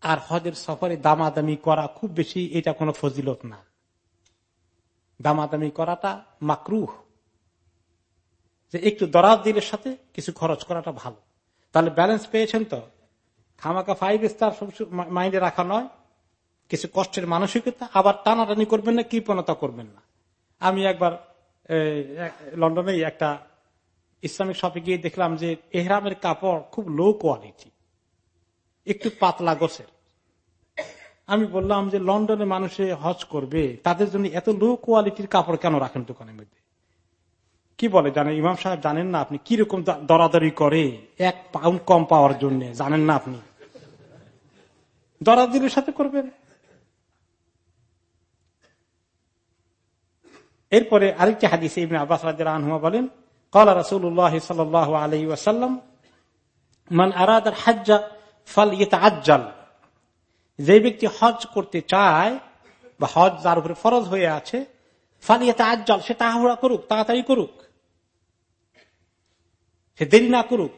আর হজের সফরে দামাদামি করা খুব বেশি এটা কোনো ফজিলত না। দামাদামি করাটা মাকরুহ। যে একটু দরাজ দিলের সাথে কিছু খরচ করাটা ভালো। তাহলে ব্যালেন্স পেয়েছেন তো? খামাকা ফাইভ স্টার মাইন্ডে রাখা নয়। কিছু কষ্টের মানসিকতা, আবার টানাটানি করবেন না, কৃপণতা করবেন না। আমি একবার লন্ডনে একটা ইসলামিক শপে গিয়ে দেখলাম যে এহরামের কাপড় খুব লো কোয়ালিটি একটু পাতলা গোছের। আমি বললাম যে লন্ডনে মানুষে হজ করবে, তাদের জন্য এত লো কোয়ালিটির কাপড় কেন রাখেন দোকানের মধ্যে? কি বলে জানেন? ইমাম সাহেব জানেন না আপনি কীরকম দরাদরি করে? এক পাউন্ড কম পাওয়ার জন্য, জানেন না আপনি? দরাদরির সাথে করবেন? এরপরে আরেকটি হাদিস আব্বাস রাহুমা বলেন, কলা রসুল্লাহ সাল আলহি ওয়াসাল্লাম, মান আরাদার হাজ্জা ফল ইয়ে আজ্জাল যে ব্যক্তি হজ করতে চায় বা হজ যার উপরে ফরজ হয়ে আছে ফল ইয়ে আজ্জাল সে তাহাহুড়া করুক, তাড়াতাড়ি করুক। সে দেরি না করুক।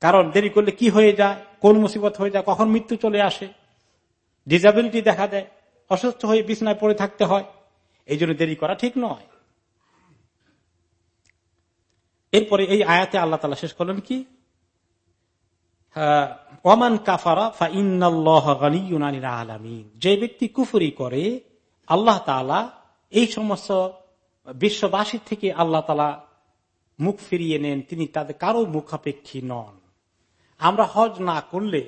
কারণ দেরি করলে কি হয়ে যায়, কোন মুসিবত হয়ে যায়, কখন মৃত্যু চলে আসে। ডিজাবিলিটি দেখা দেয়, অসুস্থ হয়ে বিছনায় পড়ে থাকতে হয়। এই জন্য দেরি করা ঠিক নয়। এরপরে এই আয়াতে আল্লাহ তালা শেষ করলেন কি? ওমান কাফারা আলামিন। যে ব্যক্তি কুফুরি করে, আল্লাহ তালা এই সমস্ত বিশ্ববাসীর থেকে আল্লাহ তালা মুখ ফিরিয়ে নেন, তিনি তাদের কারও মুখাপেক্ষী নন। আমরা হজ না করলে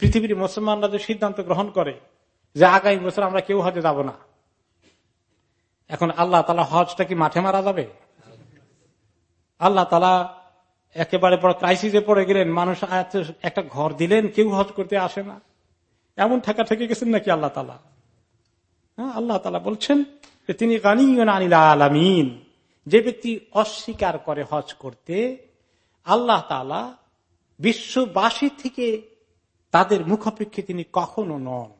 পৃথিবীর মুসলমানরা যে সিদ্ধান্ত গ্রহণ করে যে আগামী বছর আমরা কেউ হজে যাব না। এখন আল্লাহ তালা হজটা কি মাঠে মারা যাবে? আল্লাহ তালা একেবারে বড় ক্রাইসিসে পড়ে গেলেন, মানুষ একটা ঘর দিলেন, কেউ হজ করতে আসে না। এমন ঠেকা ঠেকে গেছেন নাকি আল্লাহ তালা? হ্যাঁ আল্লাহ তালা বলছেন তিনি আলামিন। যে ব্যক্তি অস্বীকার করে হজ করতে, আল্লাহ তালা বিশ্ববাসী থেকে তাদের মুখাপেক্ষী তিনি কখনো নন।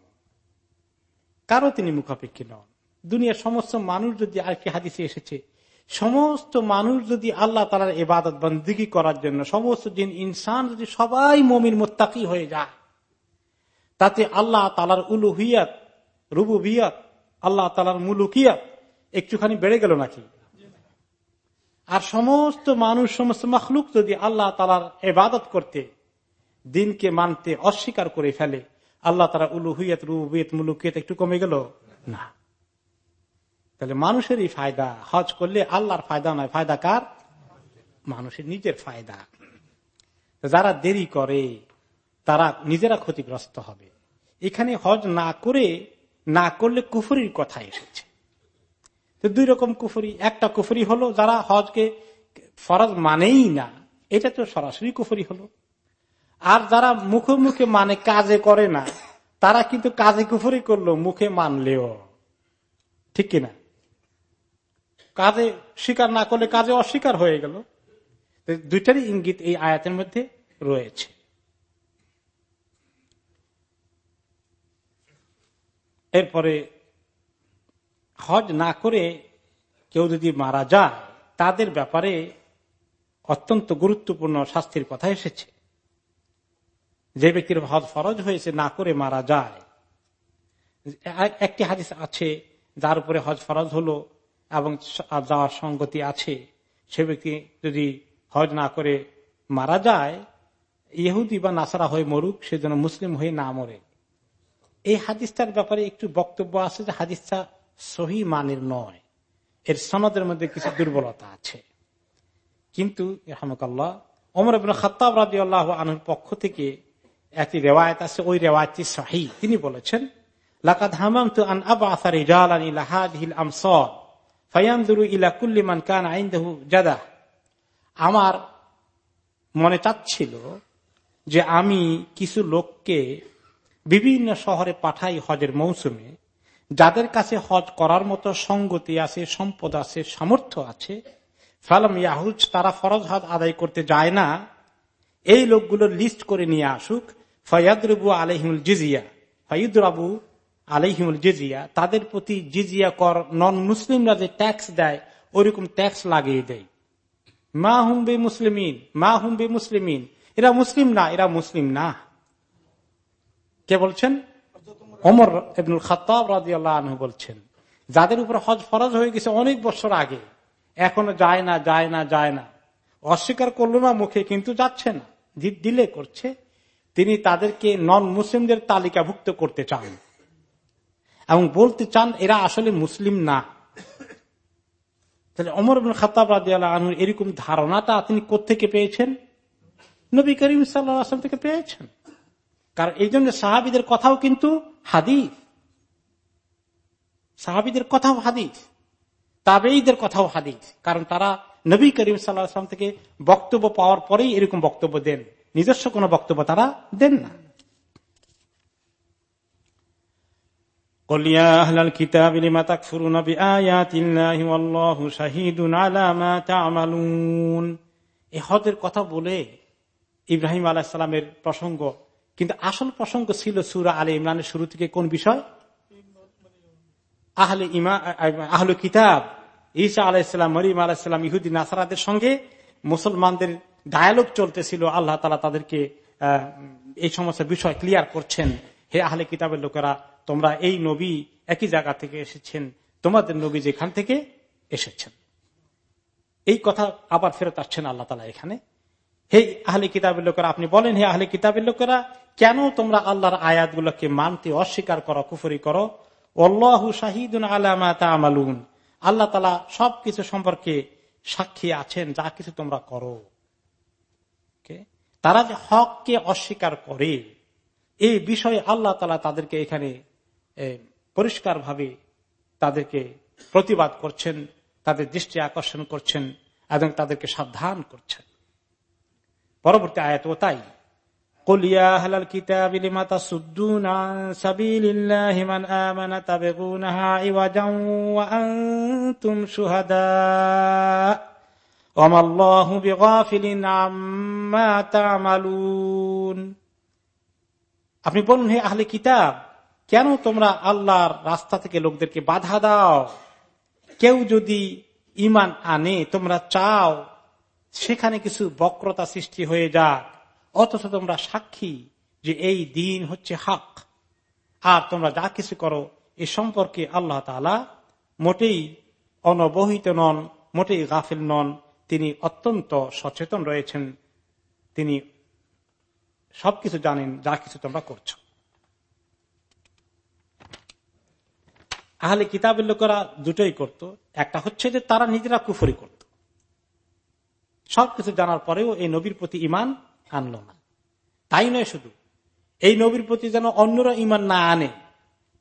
কারও তিনি মুখাপেক্ষী নন। দুনিয়ার সমস্ত মানুষ যদি আর আরেকটি হাদিসে এসেছে, সমস্ত মানুষ যদি আল্লাহ তালার এবাদত বন্দিগি করার জন্য, সমস্ত দিন ইনসান যদি সবাই মমির মোত্তাকি হয়ে যায়, তাতে আল্লাহ তালার উলুহিয়াত, রুবুবিয়াত, আল্লাহ তালার মুলুকিয়াত একটুখানি বেড়ে গেল নাকি? আর সমস্ত মানুষ, সমস্ত মখলুক যদি আল্লাহ তালার এবাদত করতে, দিনকে মানতে অস্বীকার করে ফেলে, আল্লাহ তারা তালা উলুহিয়াত রুবিয়ত মুলুকিয়াত একটু কমে গেল? না। তাহলে মানুষেরই ফায়দা। হজ করলে আল্লাহর ফায়দা নয়। ফায়দা কার? মানুষের নিজের ফায়দা। যারা দেরি করে, তারা নিজেরা ক্ষতিগ্রস্ত হবে। এখানে হজ না করে, না করলে কুফুরির কথা এসেছে। তো দুই রকম কুফুরি। একটা কুফুরি হলো যারা হজকে ফরজ মানেই না। এটা তো সরাসরি কুফুরি হলো। আর যারা মুখে মুখে মানে কাজে করে না, তারা কিন্তু কাজে কুফুরি করল মুখে মানলেও। ঠিক কিনা কাজে স্বীকার না করলে কাজে অস্বীকার হয়ে গেল। দুইটারই ইঙ্গিত এই আয়াতের মধ্যে রয়েছে। এরপরে হজ না করে কেউ যদি মারা যায়, তাদের ব্যাপারে অত্যন্ত গুরুত্বপূর্ণ শাস্তির কথা এসেছে। যে ব্যক্তির হজ ফরজ হয়েছে, না করে মারা যায়। একটি হাদিস আছে, যার উপরে হজ ফরজ হলো এবং যাওয়ার সঙ্গতি আছে। সে ব্যক্তি যদি হজ না করে মারা যায়, ইহুদি বা নাসারা হয়ে মরুক সে যেন মুসলিম হয়ে না মরে। এই হাদিসটার ব্যাপারে একটু বক্তব্য আছে যে হাদিসটা সহি মানের নয়। এর সনদের মধ্যে কিছু দুর্বলতা আছে। কিন্তু রহমকাল্লাহ অমর খতাব রাজি আল্লাহ আনুর পক্ষ থেকে একটি রেওয়ায়ত আছে, ওই রেওয়ায়তটি সহি। তিনি বলেছেন আন আসারি ইলা জাদা আমার মনে চাচ্ছিল যে আমি কিছু লোককে বিভিন্ন শহরে পাঠাই হজের মৌসুমে যাদের কাছে হজ করার মতো সঙ্গতি আছে, সম্পদ আছে, সামর্থ্য আছে, ফালাম ইয়াহুজ, তারা ফরজ হজ আদায় করতে যায় না। এই লোকগুলো লিস্ট করে নিয়ে আসুক, ফয়াদরবু আলহিমুল জিজিয়া, ফয়ুদ্রাবু আলহিমুল জিজিয়া, তাদের প্রতি জিজিয়া কর, নন মুসলিমরা যে ট্যাক্স দেয় ওইরকম ট্যাক্স লাগিয়ে দেয়। মা হুম্বে মুসলিমিন, মা হুম্বে মুসলিমিন, এরা মুসলিম না, এরা মুসলিম না। কে বলছেন? অমর এবনুল খাতাব রাজিয়াল্লাহ আনহু বলছেন, যাদের উপর হজ ফরজ হয়ে গেছে অনেক বছর আগে, এখনও যায় না যায় না যায় না। অস্বীকার করল না, মুখে কিন্তু যাচ্ছে না জিদ দিলে করছে। তিনি তাদেরকে নন মুসলিমদের তালিকাভুক্ত করতে চান। এবং বলতে চান, এরা আসলে মুসলিম না। তাহলে অমর খাতাব রাজিয়াল্লাহ আনহুর এরকম ধারণাটা তিনি কোথেকে পেয়েছেন? নবী করিম সাল্লাম থেকে পেয়েছেন। কারণ এই জন্য সাহাবিদের কথাও কিন্তু হাদিস। সাহাবিদের কথাও হাদিস। তাবেইদের কথাও হাদিস। কারণ তারা নবী করিম সাল্লাম থেকে বক্তব্য পাওয়ার পরেই এরকম বক্তব্য দেন। নিজস্ব কোন বক্তব্য তারা দেন না। কথা বলে ইব্রাহিম আলাহিসামের প্রসঙ্গ কিন্তু আসল প্রসঙ্গ ছিল সুরা আলী ইমরানের শুরু থেকে কোন বিষয়? আহলে ইমা আহলে কিতাব। ঈসা আলাহিসাম মরিম আলাহিসাম ইহুদ্দিন নাসারাদের সঙ্গে মুসলমানদের ডায়ালগ চলতেছিল। আল্লাহ তালা তাদেরকে এই সমস্ত বিষয় ক্লিয়ার করছেন। হে আহলে কিতাবের লোকেরা, তোমরা এই নবী একই জায়গা থেকে এসেছেন। তোমাদের নবী যেখান থেকে এসেছেন। এই কথা আবার ফেরত আসছেন আল্লাহ তালা এখানে। হে আহলে কিতাবের লোকেরা, আপনি বলেন, হে আহলে কিতাবের লোকেরা, কেন তোমরা আল্লাহর আয়াতগুলোকে মানতে অস্বীকার করো, কুফরি করো? অল্লাহু আল্লাহ তালা সবকিছু সম্পর্কে সাক্ষী আছেন, যা কিছু তোমরা করো। তারা যে হককে অস্বীকার করে, এই বিষয়ে আল্লাহ তালা তাদেরকে এখানে পরিষ্কার ভাবে তাদেরকে প্রতিবাদ করছেন, তাদের দৃষ্টি আকর্ষণ করছেন এবং তাদেরকে সাবধান করছেন। পরবর্তী আয়াতও তাই। কলিয়া হালাল আপনি বলুন, হে আহলে কিতাব, কেন তোমরা আল্লাহর রাস্তা থেকে লোকদেরকে বাধা দাও? কেউ যদি ইমান আনে, তোমরা চাও সেখানে কিছু বক্রতা সৃষ্টি হয়ে যাক। অথচ তোমরা সাক্ষী যে এই দিন হচ্ছে হক। আর তোমরা যা কিছু করো, এ সম্পর্কে আল্লাহ তালা মোটেই অনবহিত নন, মোটেই গাফিল নন। তিনি অত্যন্ত সচেতন রয়েছেন। তিনি সবকিছু জানেন, যা কিছু তোমরা করছ। আহলে কিতাবের লোকেরা দুটোই করত। একটা হচ্ছে যে তারা নিজেরা কুফরি করত। সবকিছু জানার পরেও এই নবীর প্রতি ইমান আনল না। তাই নয় শুধু। এই নবীর প্রতি যেন অন্যরা ইমান না আনে,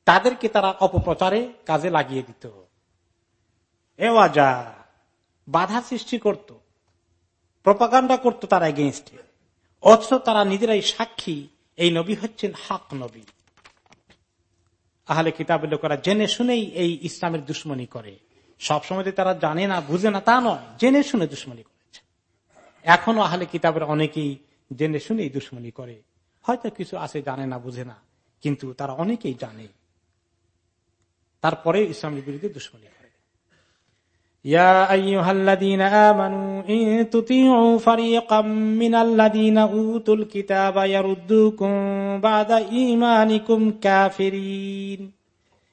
তাদেরকে তারা অপপ্রচারে কাজে লাগিয়ে দিত। এওয়াজা বাধা সৃষ্টি করত, প্রপাগান্ডা করত তারা এগেনস্টে অথচ তারা নিজেরাই সাক্ষী, এই নবী হচ্ছেন হাক নবী। আহলে কিতাবের লোকেরা জেনে শুনেই এই ইসলামের দুশ্মনী করে। সবসময় তারা জানে না, বুঝে না, তা নয়। জেনে শুনে দুশ্মনী করেছে এখনও আহলে কিতাবের অনেকেই জেনে শুনেই দুশ্মনী করে। হয়তো কিছু আছে জানে না, বুঝে না, কিন্তু তারা অনেকেই জানে। তারপরে ইসলামের বিরুদ্ধে দুশ্মনী করে।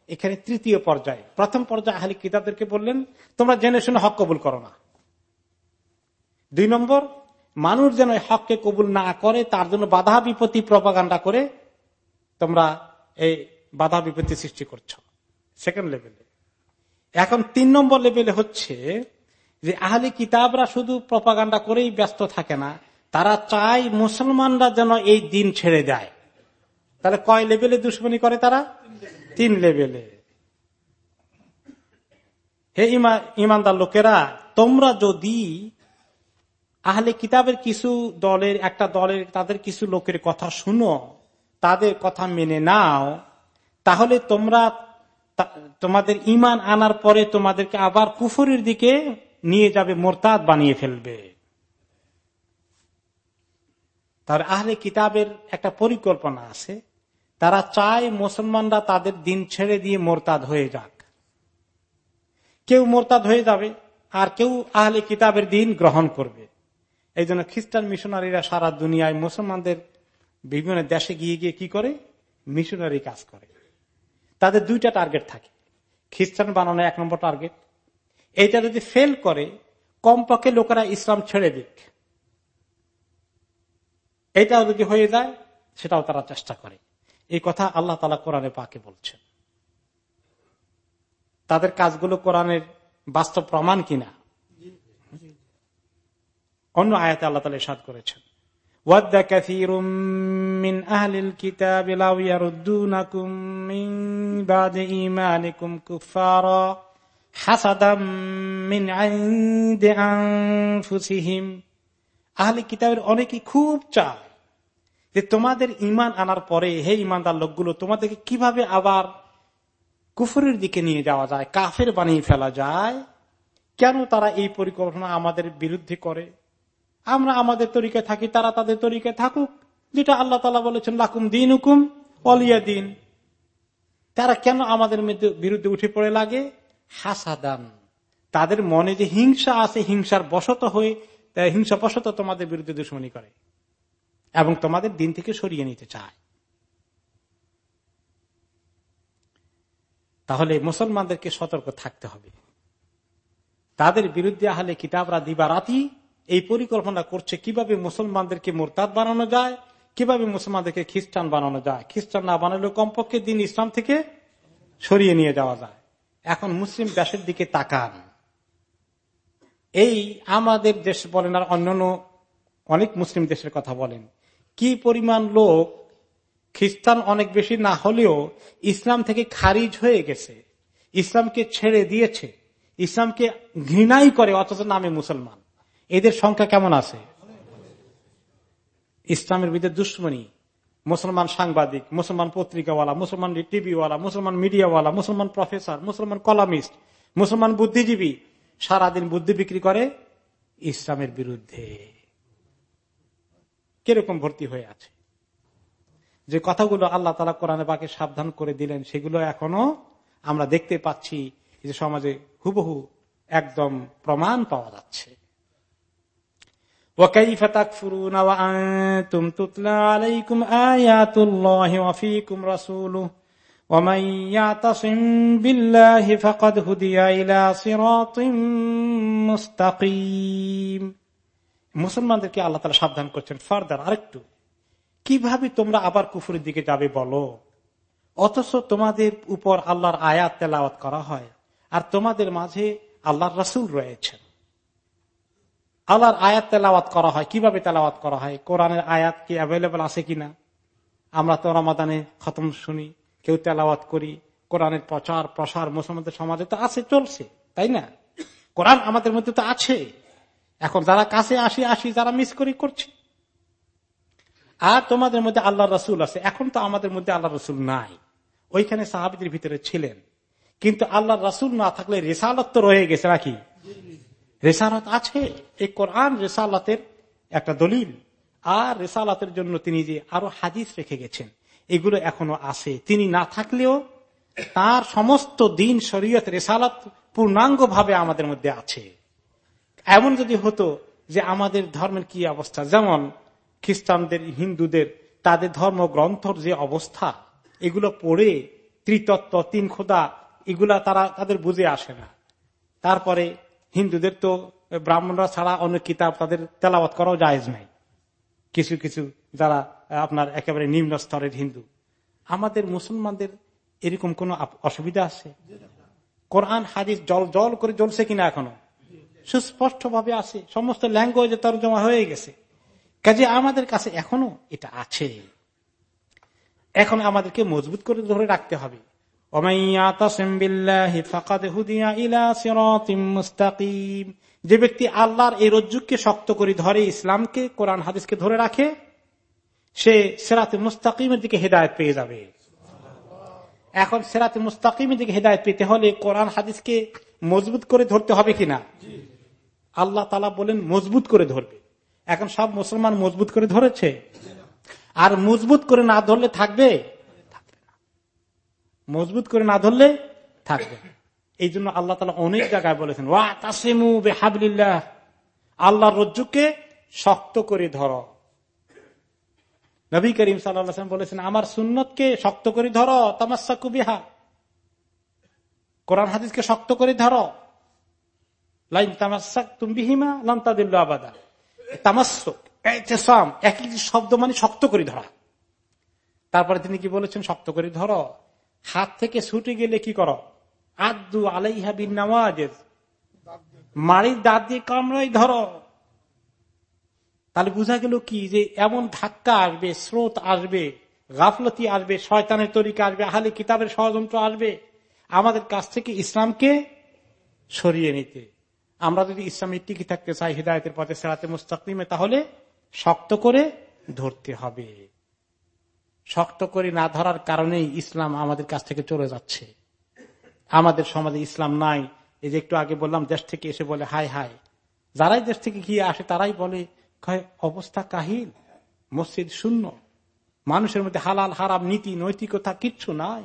এখানে তৃতীয় পর্যায়ে, প্রথম পর্যায়ে আহলি কিতাবদেরকে বললেন, তোমরা জেনে শুনে হক কবুল করো না। দুই নম্বর, মানুষ যেন হককে কবুল না করে, তার জন্য বাধা বিপত্তি প্রপাগান্ডা করে তোমরা এই বাধা বিপত্তি সৃষ্টি করছ। সেকেন্ড লেভেলে এখন তিন নম্বর লেভেলে হচ্ছে যে আহলে কিতাবরা শুধু প্রপাগান্ডা করেই ব্যস্ত থাকে না, তারা চায় মুসলমানরা যেন এই দিন ছেড়ে দেয়। তাহলে কয় লেভেলে দুশ্মনী করে তারা? তিন লেভেলে হে ইমানদার লোকেরা, তোমরা যদি আহলে কিতাবের কিছু দলের, একটা দলের তাদের কিছু লোকের কথা শুনো, তাদের কথা মেনে নাও, তাহলে তোমরা তোমাদের ইমান আনার পরে তোমাদেরকে আবার কুফুরের দিকে নিয়ে যাবে, মোরতাদ বানিয়ে ফেলবে। তার আহলে কিতাবের একটা পরিকল্পনা আছে, তারা চায় মুসলমানরা তাদের দিন ছেড়ে দিয়ে মোরতাদ হয়ে যাক। কেউ মোরতাদ হয়ে যাবে, আর কেউ আহলে কিতাবের দিন গ্রহণ করবে। এই জন্য খ্রিস্টান মিশনারিরা সারা দুনিয়ায় মুসলমানদের বিভিন্ন দেশে গিয়ে গিয়ে কি করে? মিশনারি কাজ করে। তাদের দুইটা টার্গেট থাকে। খ্রিস্টান বানানো এক নম্বর টার্গেট। এইটা যদি ফেল করে, কমপক্ষে লোকেরা ইসলাম ছেড়ে দিক। এইটাও যদি হয়ে যায়, সেটাও তারা চেষ্টা করে। এই কথা আল্লাহ তালা কোরআনে পাকে বলছেন। তাদের কাজগুলো কোরআনের বাস্তব প্রমাণ কিনা? অন্য আয়াতে আল্লাহ তালা সাদ করেছেন। আহলে কিতাবের অনেকে খুব চায় যে তোমাদের ইমান আনার পরে হে ইমানদার লোকগুলো, তোমাদেরকে কীভাবে আবার কুফুরের দিকে নিয়ে যাওয়া যায়, কাফের বানিয়ে ফেলা যায়? কেন তারা এই পরিকল্পনা আমাদের বিরুদ্ধে করে? আমরা আমাদের তরিকায় থাকি, তারা তাদের তরিকায় থাকুক, যেটা আল্লাহ তালা বলেছেন, লাকুম দিন হুকুম অলিয়া দিন। তারা কেন আমাদের বিরুদ্ধে উঠে পড়ে লাগে? হাসাদান। তাদের মনে যে হিংসা আছে, হিংসার বশত হয়ে হিংসা বশত তোমাদের বিরুদ্ধে দুশ্মনী করে এবং তোমাদের দিন থেকে সরিয়ে নিতে চায়। তাহলে মুসলমানদেরকে সতর্ক থাকতে হবে। তাদের বিরুদ্ধে আহলে কিতাবরা দিবা রাতি এই পরিকল্পনা করছে কীভাবে মুসলমানদেরকে মোরতাদ বানানো যায়, কীভাবে মুসলমানদেরকে খ্রিস্টান বানানো যায়। খ্রিস্টান না বানালে কমপক্ষে দিন ইসলাম থেকে সরিয়ে নিয়ে যাওয়া যায়। এখন মুসলিম দেশের দিকে তাকান। এই আমাদের দেশ বলেন আর অন্যান্য অনেক মুসলিম দেশের কথা বলেন। কি পরিমাণ লোক খ্রিস্টান অনেক বেশি না হলেও ইসলাম থেকে খারিজ হয়ে গেছে, ইসলামকে ছেড়ে দিয়েছে, ইসলামকে ঘৃণাই করে, অথচ নামে মুসলমান। এদের সংখ্যা কেমন আছে? ইসলামের বিরুদ্ধে দুশ্মনী, মুসলমান সাংবাদিক, মুসলমান পত্রিকাওয়ালা, মুসলমান টিভিওয়ালা, মুসলমান মিডিয়াওয়ালা, মুসলমান প্রফেসর, মুসলমান কলামিস্ট, মুসলমান বুদ্ধিজীবী, সারাদিন বুদ্ধি বিক্রি করে ইসলামের বিরুদ্ধে। কীরকম ভর্তি হয়ে আছে? যে কথাগুলো আল্লাহ তালা কোরআনে বাকে সাবধান করে দিলেন, সেগুলো এখনও আমরা দেখতে পাচ্ছি যে সমাজে হুবহু একদম প্রমাণ পাওয়া যাচ্ছে। وكيف تكفرون وأنتم تتلى عليكم آيات الله وفيكم رسوله ومن يعتصم بالله فقد هدي إلى صراط مستقيم মুসলমানদেরকে আল্লাহ তালা সাবধান করছেন ফার্দার আরেকটু কিভাবে তোমরা আবার কুফুরের দিকে যাবে বলো অথচ তোমাদের উপর আল্লাহর আয়াত তেলাওয়াত করা হয় আর তোমাদের মাঝে আল্লাহর রাসুল রয়েছেন আল্লাহর আয়াত তেলাওয়াত করা হয়। কীভাবে তেলাওয়াত করা হয়? কোরআনের আয়াত কি অ্যাভেলেবল আছে কিনা? আমরা তো রমাদানে খতম শুনি, কেউ তেলাওয়াত করি, কোরআনের প্রচার, প্রসার মুসলমানদের সমাজে তো আছে, চলছে, তাই না? কোরআন আমাদের মধ্যে তো আছে। এখন যারা কাছে আসি আসি, যারা মিস করি, করছে। আর তোমাদের মধ্যে আল্লাহ রসুল আছে। এখন তো আমাদের মধ্যে আল্লাহ রসুল নাই। ওইখানে সাহাবিদের ভিতরে ছিলেন। কিন্তু আল্লাহ রসুল না থাকলে রেসালত তো রয়ে গেছে নাকি? রেসালত আছে। এই কোরআন রেসালতের একটা দলিল। আর রেসালাতের জন্য তিনি যে আরও হাদিস রেখে গেছেন, এগুলো এখনও আছে। তিনি না থাকলেও তার সমস্ত দিন শরীয়ত রেসালত পূর্ণাঙ্গ ভাবে আমাদের মধ্যে আছে। এমন যদি হতো যে আমাদের ধর্মের কি অবস্থা? যেমন খ্রিস্টানদের, হিন্দুদের, তাদের ধর্ম গ্রন্থর যে অবস্থা, এগুলো পড়ে ত্রিতত্ত্ব, তিন খোদা, এগুলা তারা, তাদের বুঝে আসে না। তারপরে হিন্দুদের তো ব্রাহ্মণরা ছাড়া অন্য কিতাব তাদের তেলাওয়াত করাও জায়েজ নাই। কিছু কিছু যারা আপনার একেবারে নিম্ন স্তরের হিন্দু। আমাদের মুসলমানদের এরকম কোন অসুবিধা আছে? কোরআন, হাদিস জল জল করে জ্বলছে কিনা এখনও? সুস্পষ্ট ভাবে আছে। সমস্ত ল্যাঙ্গুয়েজে তর্জমা হয়ে গেছে। কাজে আমাদের কাছে এখনও এটা আছে। এখন আমাদেরকে মজবুত করে ধরে রাখতে হবে। যে ব্যক্তি আল্লাহর এই রজ্জুককে শক্ত করে ধরে ইসলামকে, কোরআন হাদিসকে ধরে রাখে, সে সেরাতে মুস্তাকিমের দিকে হেদায়ত পেয়ে যাবে। এখন সেরাতে মুস্তাকিমের দিকে হেদায়ত পেতে হলে কোরআন হাদিসকে মজবুত করে ধরতে হবে কিনা? আল্লাহ তালা বলেন, মজবুত করে ধরবে। এখন সব মুসলমান মজবুত করে ধরেছে। আর মজবুত করে না ধরলে থাকবে? মজবুত করে না ধরলে থাকবে। এই জন্য আল্লাহ তালা অনেক জায়গায় বলেছেন ওয়া তাসেমু বেহাবিল্লাহ আল্লাহ রজ্জুকে শক্ত করে ধর। নবী করিম সাল্লাম বলেছেন আমার সুন্নতকে শক্ত করে ধরো তামাশা কুবিহা কোরআন হাদিসকে শক্ত করে ধরো। লাইন তামাশাক তুমবিহিমা লান্তাদিল্ল আবাদা। তামাশক একই শব্দ মানে শক্ত করে ধরা। তারপরে তিনি কি বলেছেন? শক্ত করে ধরো। হাত থেকে ছুটে গেলে কি করো? আদু আলাইহা বিন নামাজের মাড়ির দাঁত দিয়ে কামড়াই ধরো। তাহলে বোঝা গেল কি যে এমন ধাক্কা আসবে, স্রোত আসবে, গাফলতি আসবে, শয়তানের তরিকা আসবে, আহলে কিতাবের ষড়যন্ত্র আসবে। আমাদের কাছ থেকে ইসলামকে সরিয়ে নিতে। আমরা যদি ইসলামের টিকে থাকতে চাই, হৃদায়তের পথে, সেরাতে মুস্তাকিমে, তাহলে শক্ত করে ধরতে হবে। শক্ত করে না ধরার কারণেই ইসলাম আমাদের কাছ থেকে চলে যাচ্ছে। আমাদের সমাজে ইসলাম নাই। এই যে একটু আগে বললাম, দেশ থেকে এসে বলে হাই হাই যারাই দেশ থেকে গিয়ে আসে, তারাই বলে অবস্থা কাহিল, মসজিদ শূন্য। মানুষের মধ্যে হালাল, হারাম, নীতি, নৈতিকতা কিচ্ছু নাই।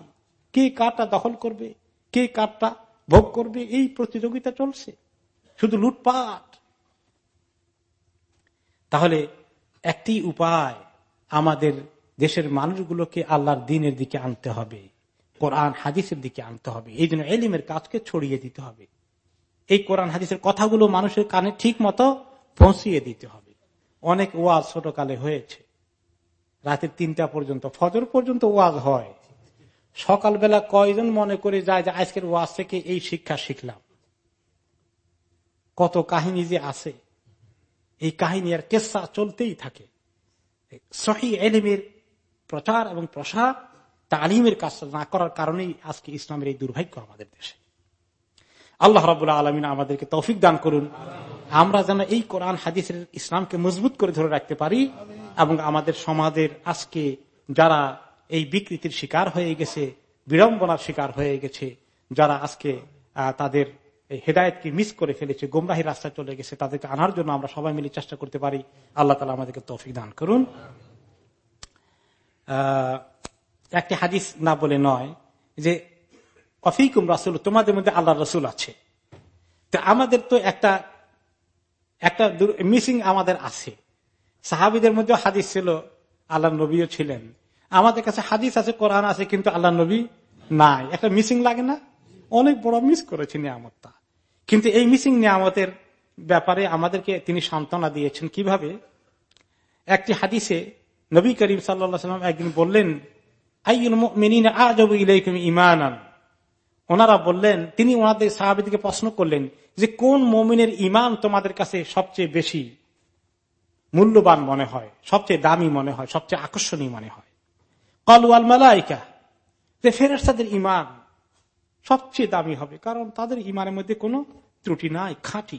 কে কারটা দখল করবে? কে কারটা ভোগ করবে? এই প্রতিযোগিতা চলছে। শুধু লুটপাট। তাহলে একটি উপায় আমাদের দেশের মানুষগুলোকে আল্লাহর দিনের দিকে আনতে হবে। কোরআন, হাদিসের দিকে আনতে হবে। এই জন্য এলিমের কাজকে ছড়িয়ে দিতে হবে। এই কোরআন, হাদিসের কথাগুলো মানুষের কানে ঠিক মতো পৌঁছিয়ে দিতে হবে। অনেক ওয়াজ ছোটকালে হয়েছে। রাতের তিনটা পর্যন্ত, ফজর পর্যন্ত ওয়াজ হয়। সকালবেলা কয়জন মনে করে যায় যে, আজকের ওয়াজ থেকে এই শিক্ষা শিখলাম। কত কাহিনী যে আছে। এই কাহিনী আর কেসা চলতেই থাকে। সহি এলিমের প্রচার এবং প্রসার তালিমের কাজ না করার কারণেই আজকে ইসলামের এই দুর্ভাগ্য আমাদের দেশে। আল্লাহ রবুল্লাহ আলমিন আমাদেরকে তৌফিক দান করুন। আমরা যেন এই কোরআন হাদিসের ইসলামকে মজবুত করে ধরে রাখতে পারি এবং আমাদের সমাজের আজকে যারা এই বিকৃতির শিকার হয়ে গেছে, বিড়ম্বনার শিকার হয়ে গেছে, যারা আজকে তাদের হেদায়তকে মিস করে ফেলেছে, গোমরাহি রাস্তায় চলে গেছে, তাদেরকে আনার জন্য আমরা সবাই মিলে চেষ্টা করতে পারি। আল্লাহ তালা আমাদেরকে তৌফিক দান করুন। একটি হাদিস না বলে নয় যে, অফিকুম রাসুল তোমাদের মধ্যে আল্লাহ রসুল আছে। তো আমাদের তো একটা একটা মিসিং আমাদের আছে। সাহাবিদের মধ্যে হাদিস ছিল আল্লাহ নবীও ছিলেন। আমাদের কাছে হাদিস আছে, কোরআন আছে, কিন্তু আল্লাহ নবী নাই। একটা মিসিং লাগে না? অনেক বড় মিস করেছে নিয়ামতটা। কিন্তু এই মিসিং নিয়ামতের ব্যাপারে আমাদেরকে তিনি সান্ত্বনা দিয়েছেন। কীভাবে? একটি হাদিসে নবী করিম সাল্লাম একদিন বললেন ওনারা বললেন, তিনি ওনাদের সাহাবিদিকে প্রশ্ন করলেন যে, কোন মমিনের ইমান তোমাদের কাছে সবচেয়ে বেশি মূল্যবান মনে হয়? সবচেয়ে দামি মনে হয়? সবচেয়ে আকর্ষণীয় মনে হয়? কলওয়াল মালাইকা, যে ফেরেস্তাদের ইমান সবচেয়ে দামি হবে, কারণ তাদের ইমানের মধ্যে কোনো ত্রুটি নাই, খাঁটি।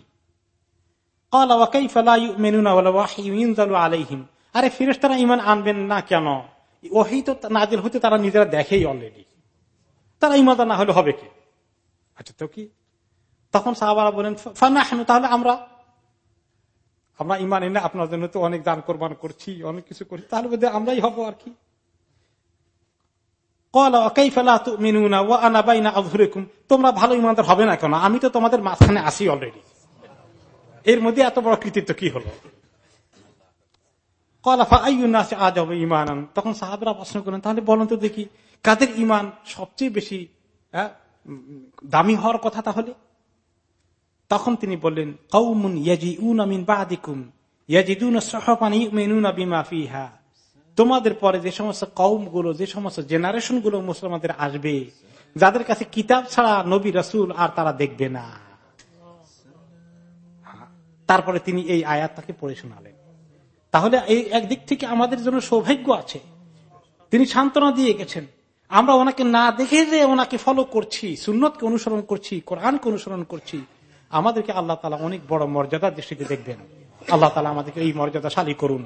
আলাইহিম? আরে ফিরেস্তারা ইমান আনবেন না কেন? ওহি তো নাজিল হতে তারা নিজেরা দেখেই অলরেডি তারা ইমানদার না হলে হবে কি? আচ্ছা তো কি? তখন সাহাবারা বলেন তাহলে আমরা আমরা ইমান এনে আপনার জন্য তো অনেক দান কোরবান করছি, অনেক কিছু করছি তাহলে বোধ আমরাই হব আর কি। তোমরা ভালো ইমানদার হবে না কেন? আমি তো তোমাদের মাঝখানে আসি অলরেডি এর মধ্যে এত বড় কৃতিত্ব কি হলো? তখন সাহাবরা প্রশ্ন তাহলে বলুন তো দেখি, কাদের ইমান সবচেয়ে বেশি দামি হওয়ার কথা তাহলে? তখন তিনি বললেন কৌমুন ইয়াজি উন আমিন তোমাদের পরে যে সমস্ত কৌমগুলো যে সমস্ত জেনারেশনগুলো মুসলমানদের আসবে, যাদের কাছে কিতাব ছাড়া নবী রসুল আর তারা দেখবে না। তারপরে তিনি এই আয়াত তাকে পড়ে শোনালেন। তাহলে এই একদিক থেকে আমাদের জন্য সৌভাগ্য আছে। তিনি সান্ত্বনা দিয়ে গেছেন। আমরা ওনাকে না দেখে যে ওনাকে ফলো করছি, সুন্নতকে অনুসরণ করছি, কোরআনকে অনুসরণ করছি। আমাদেরকে আল্লাহ তালা অনেক বড় মর্যাদা দৃষ্টিতে দেখবেন। আল্লাহ তালা আমাদেরকে এই মর্যাদা শালী করুন।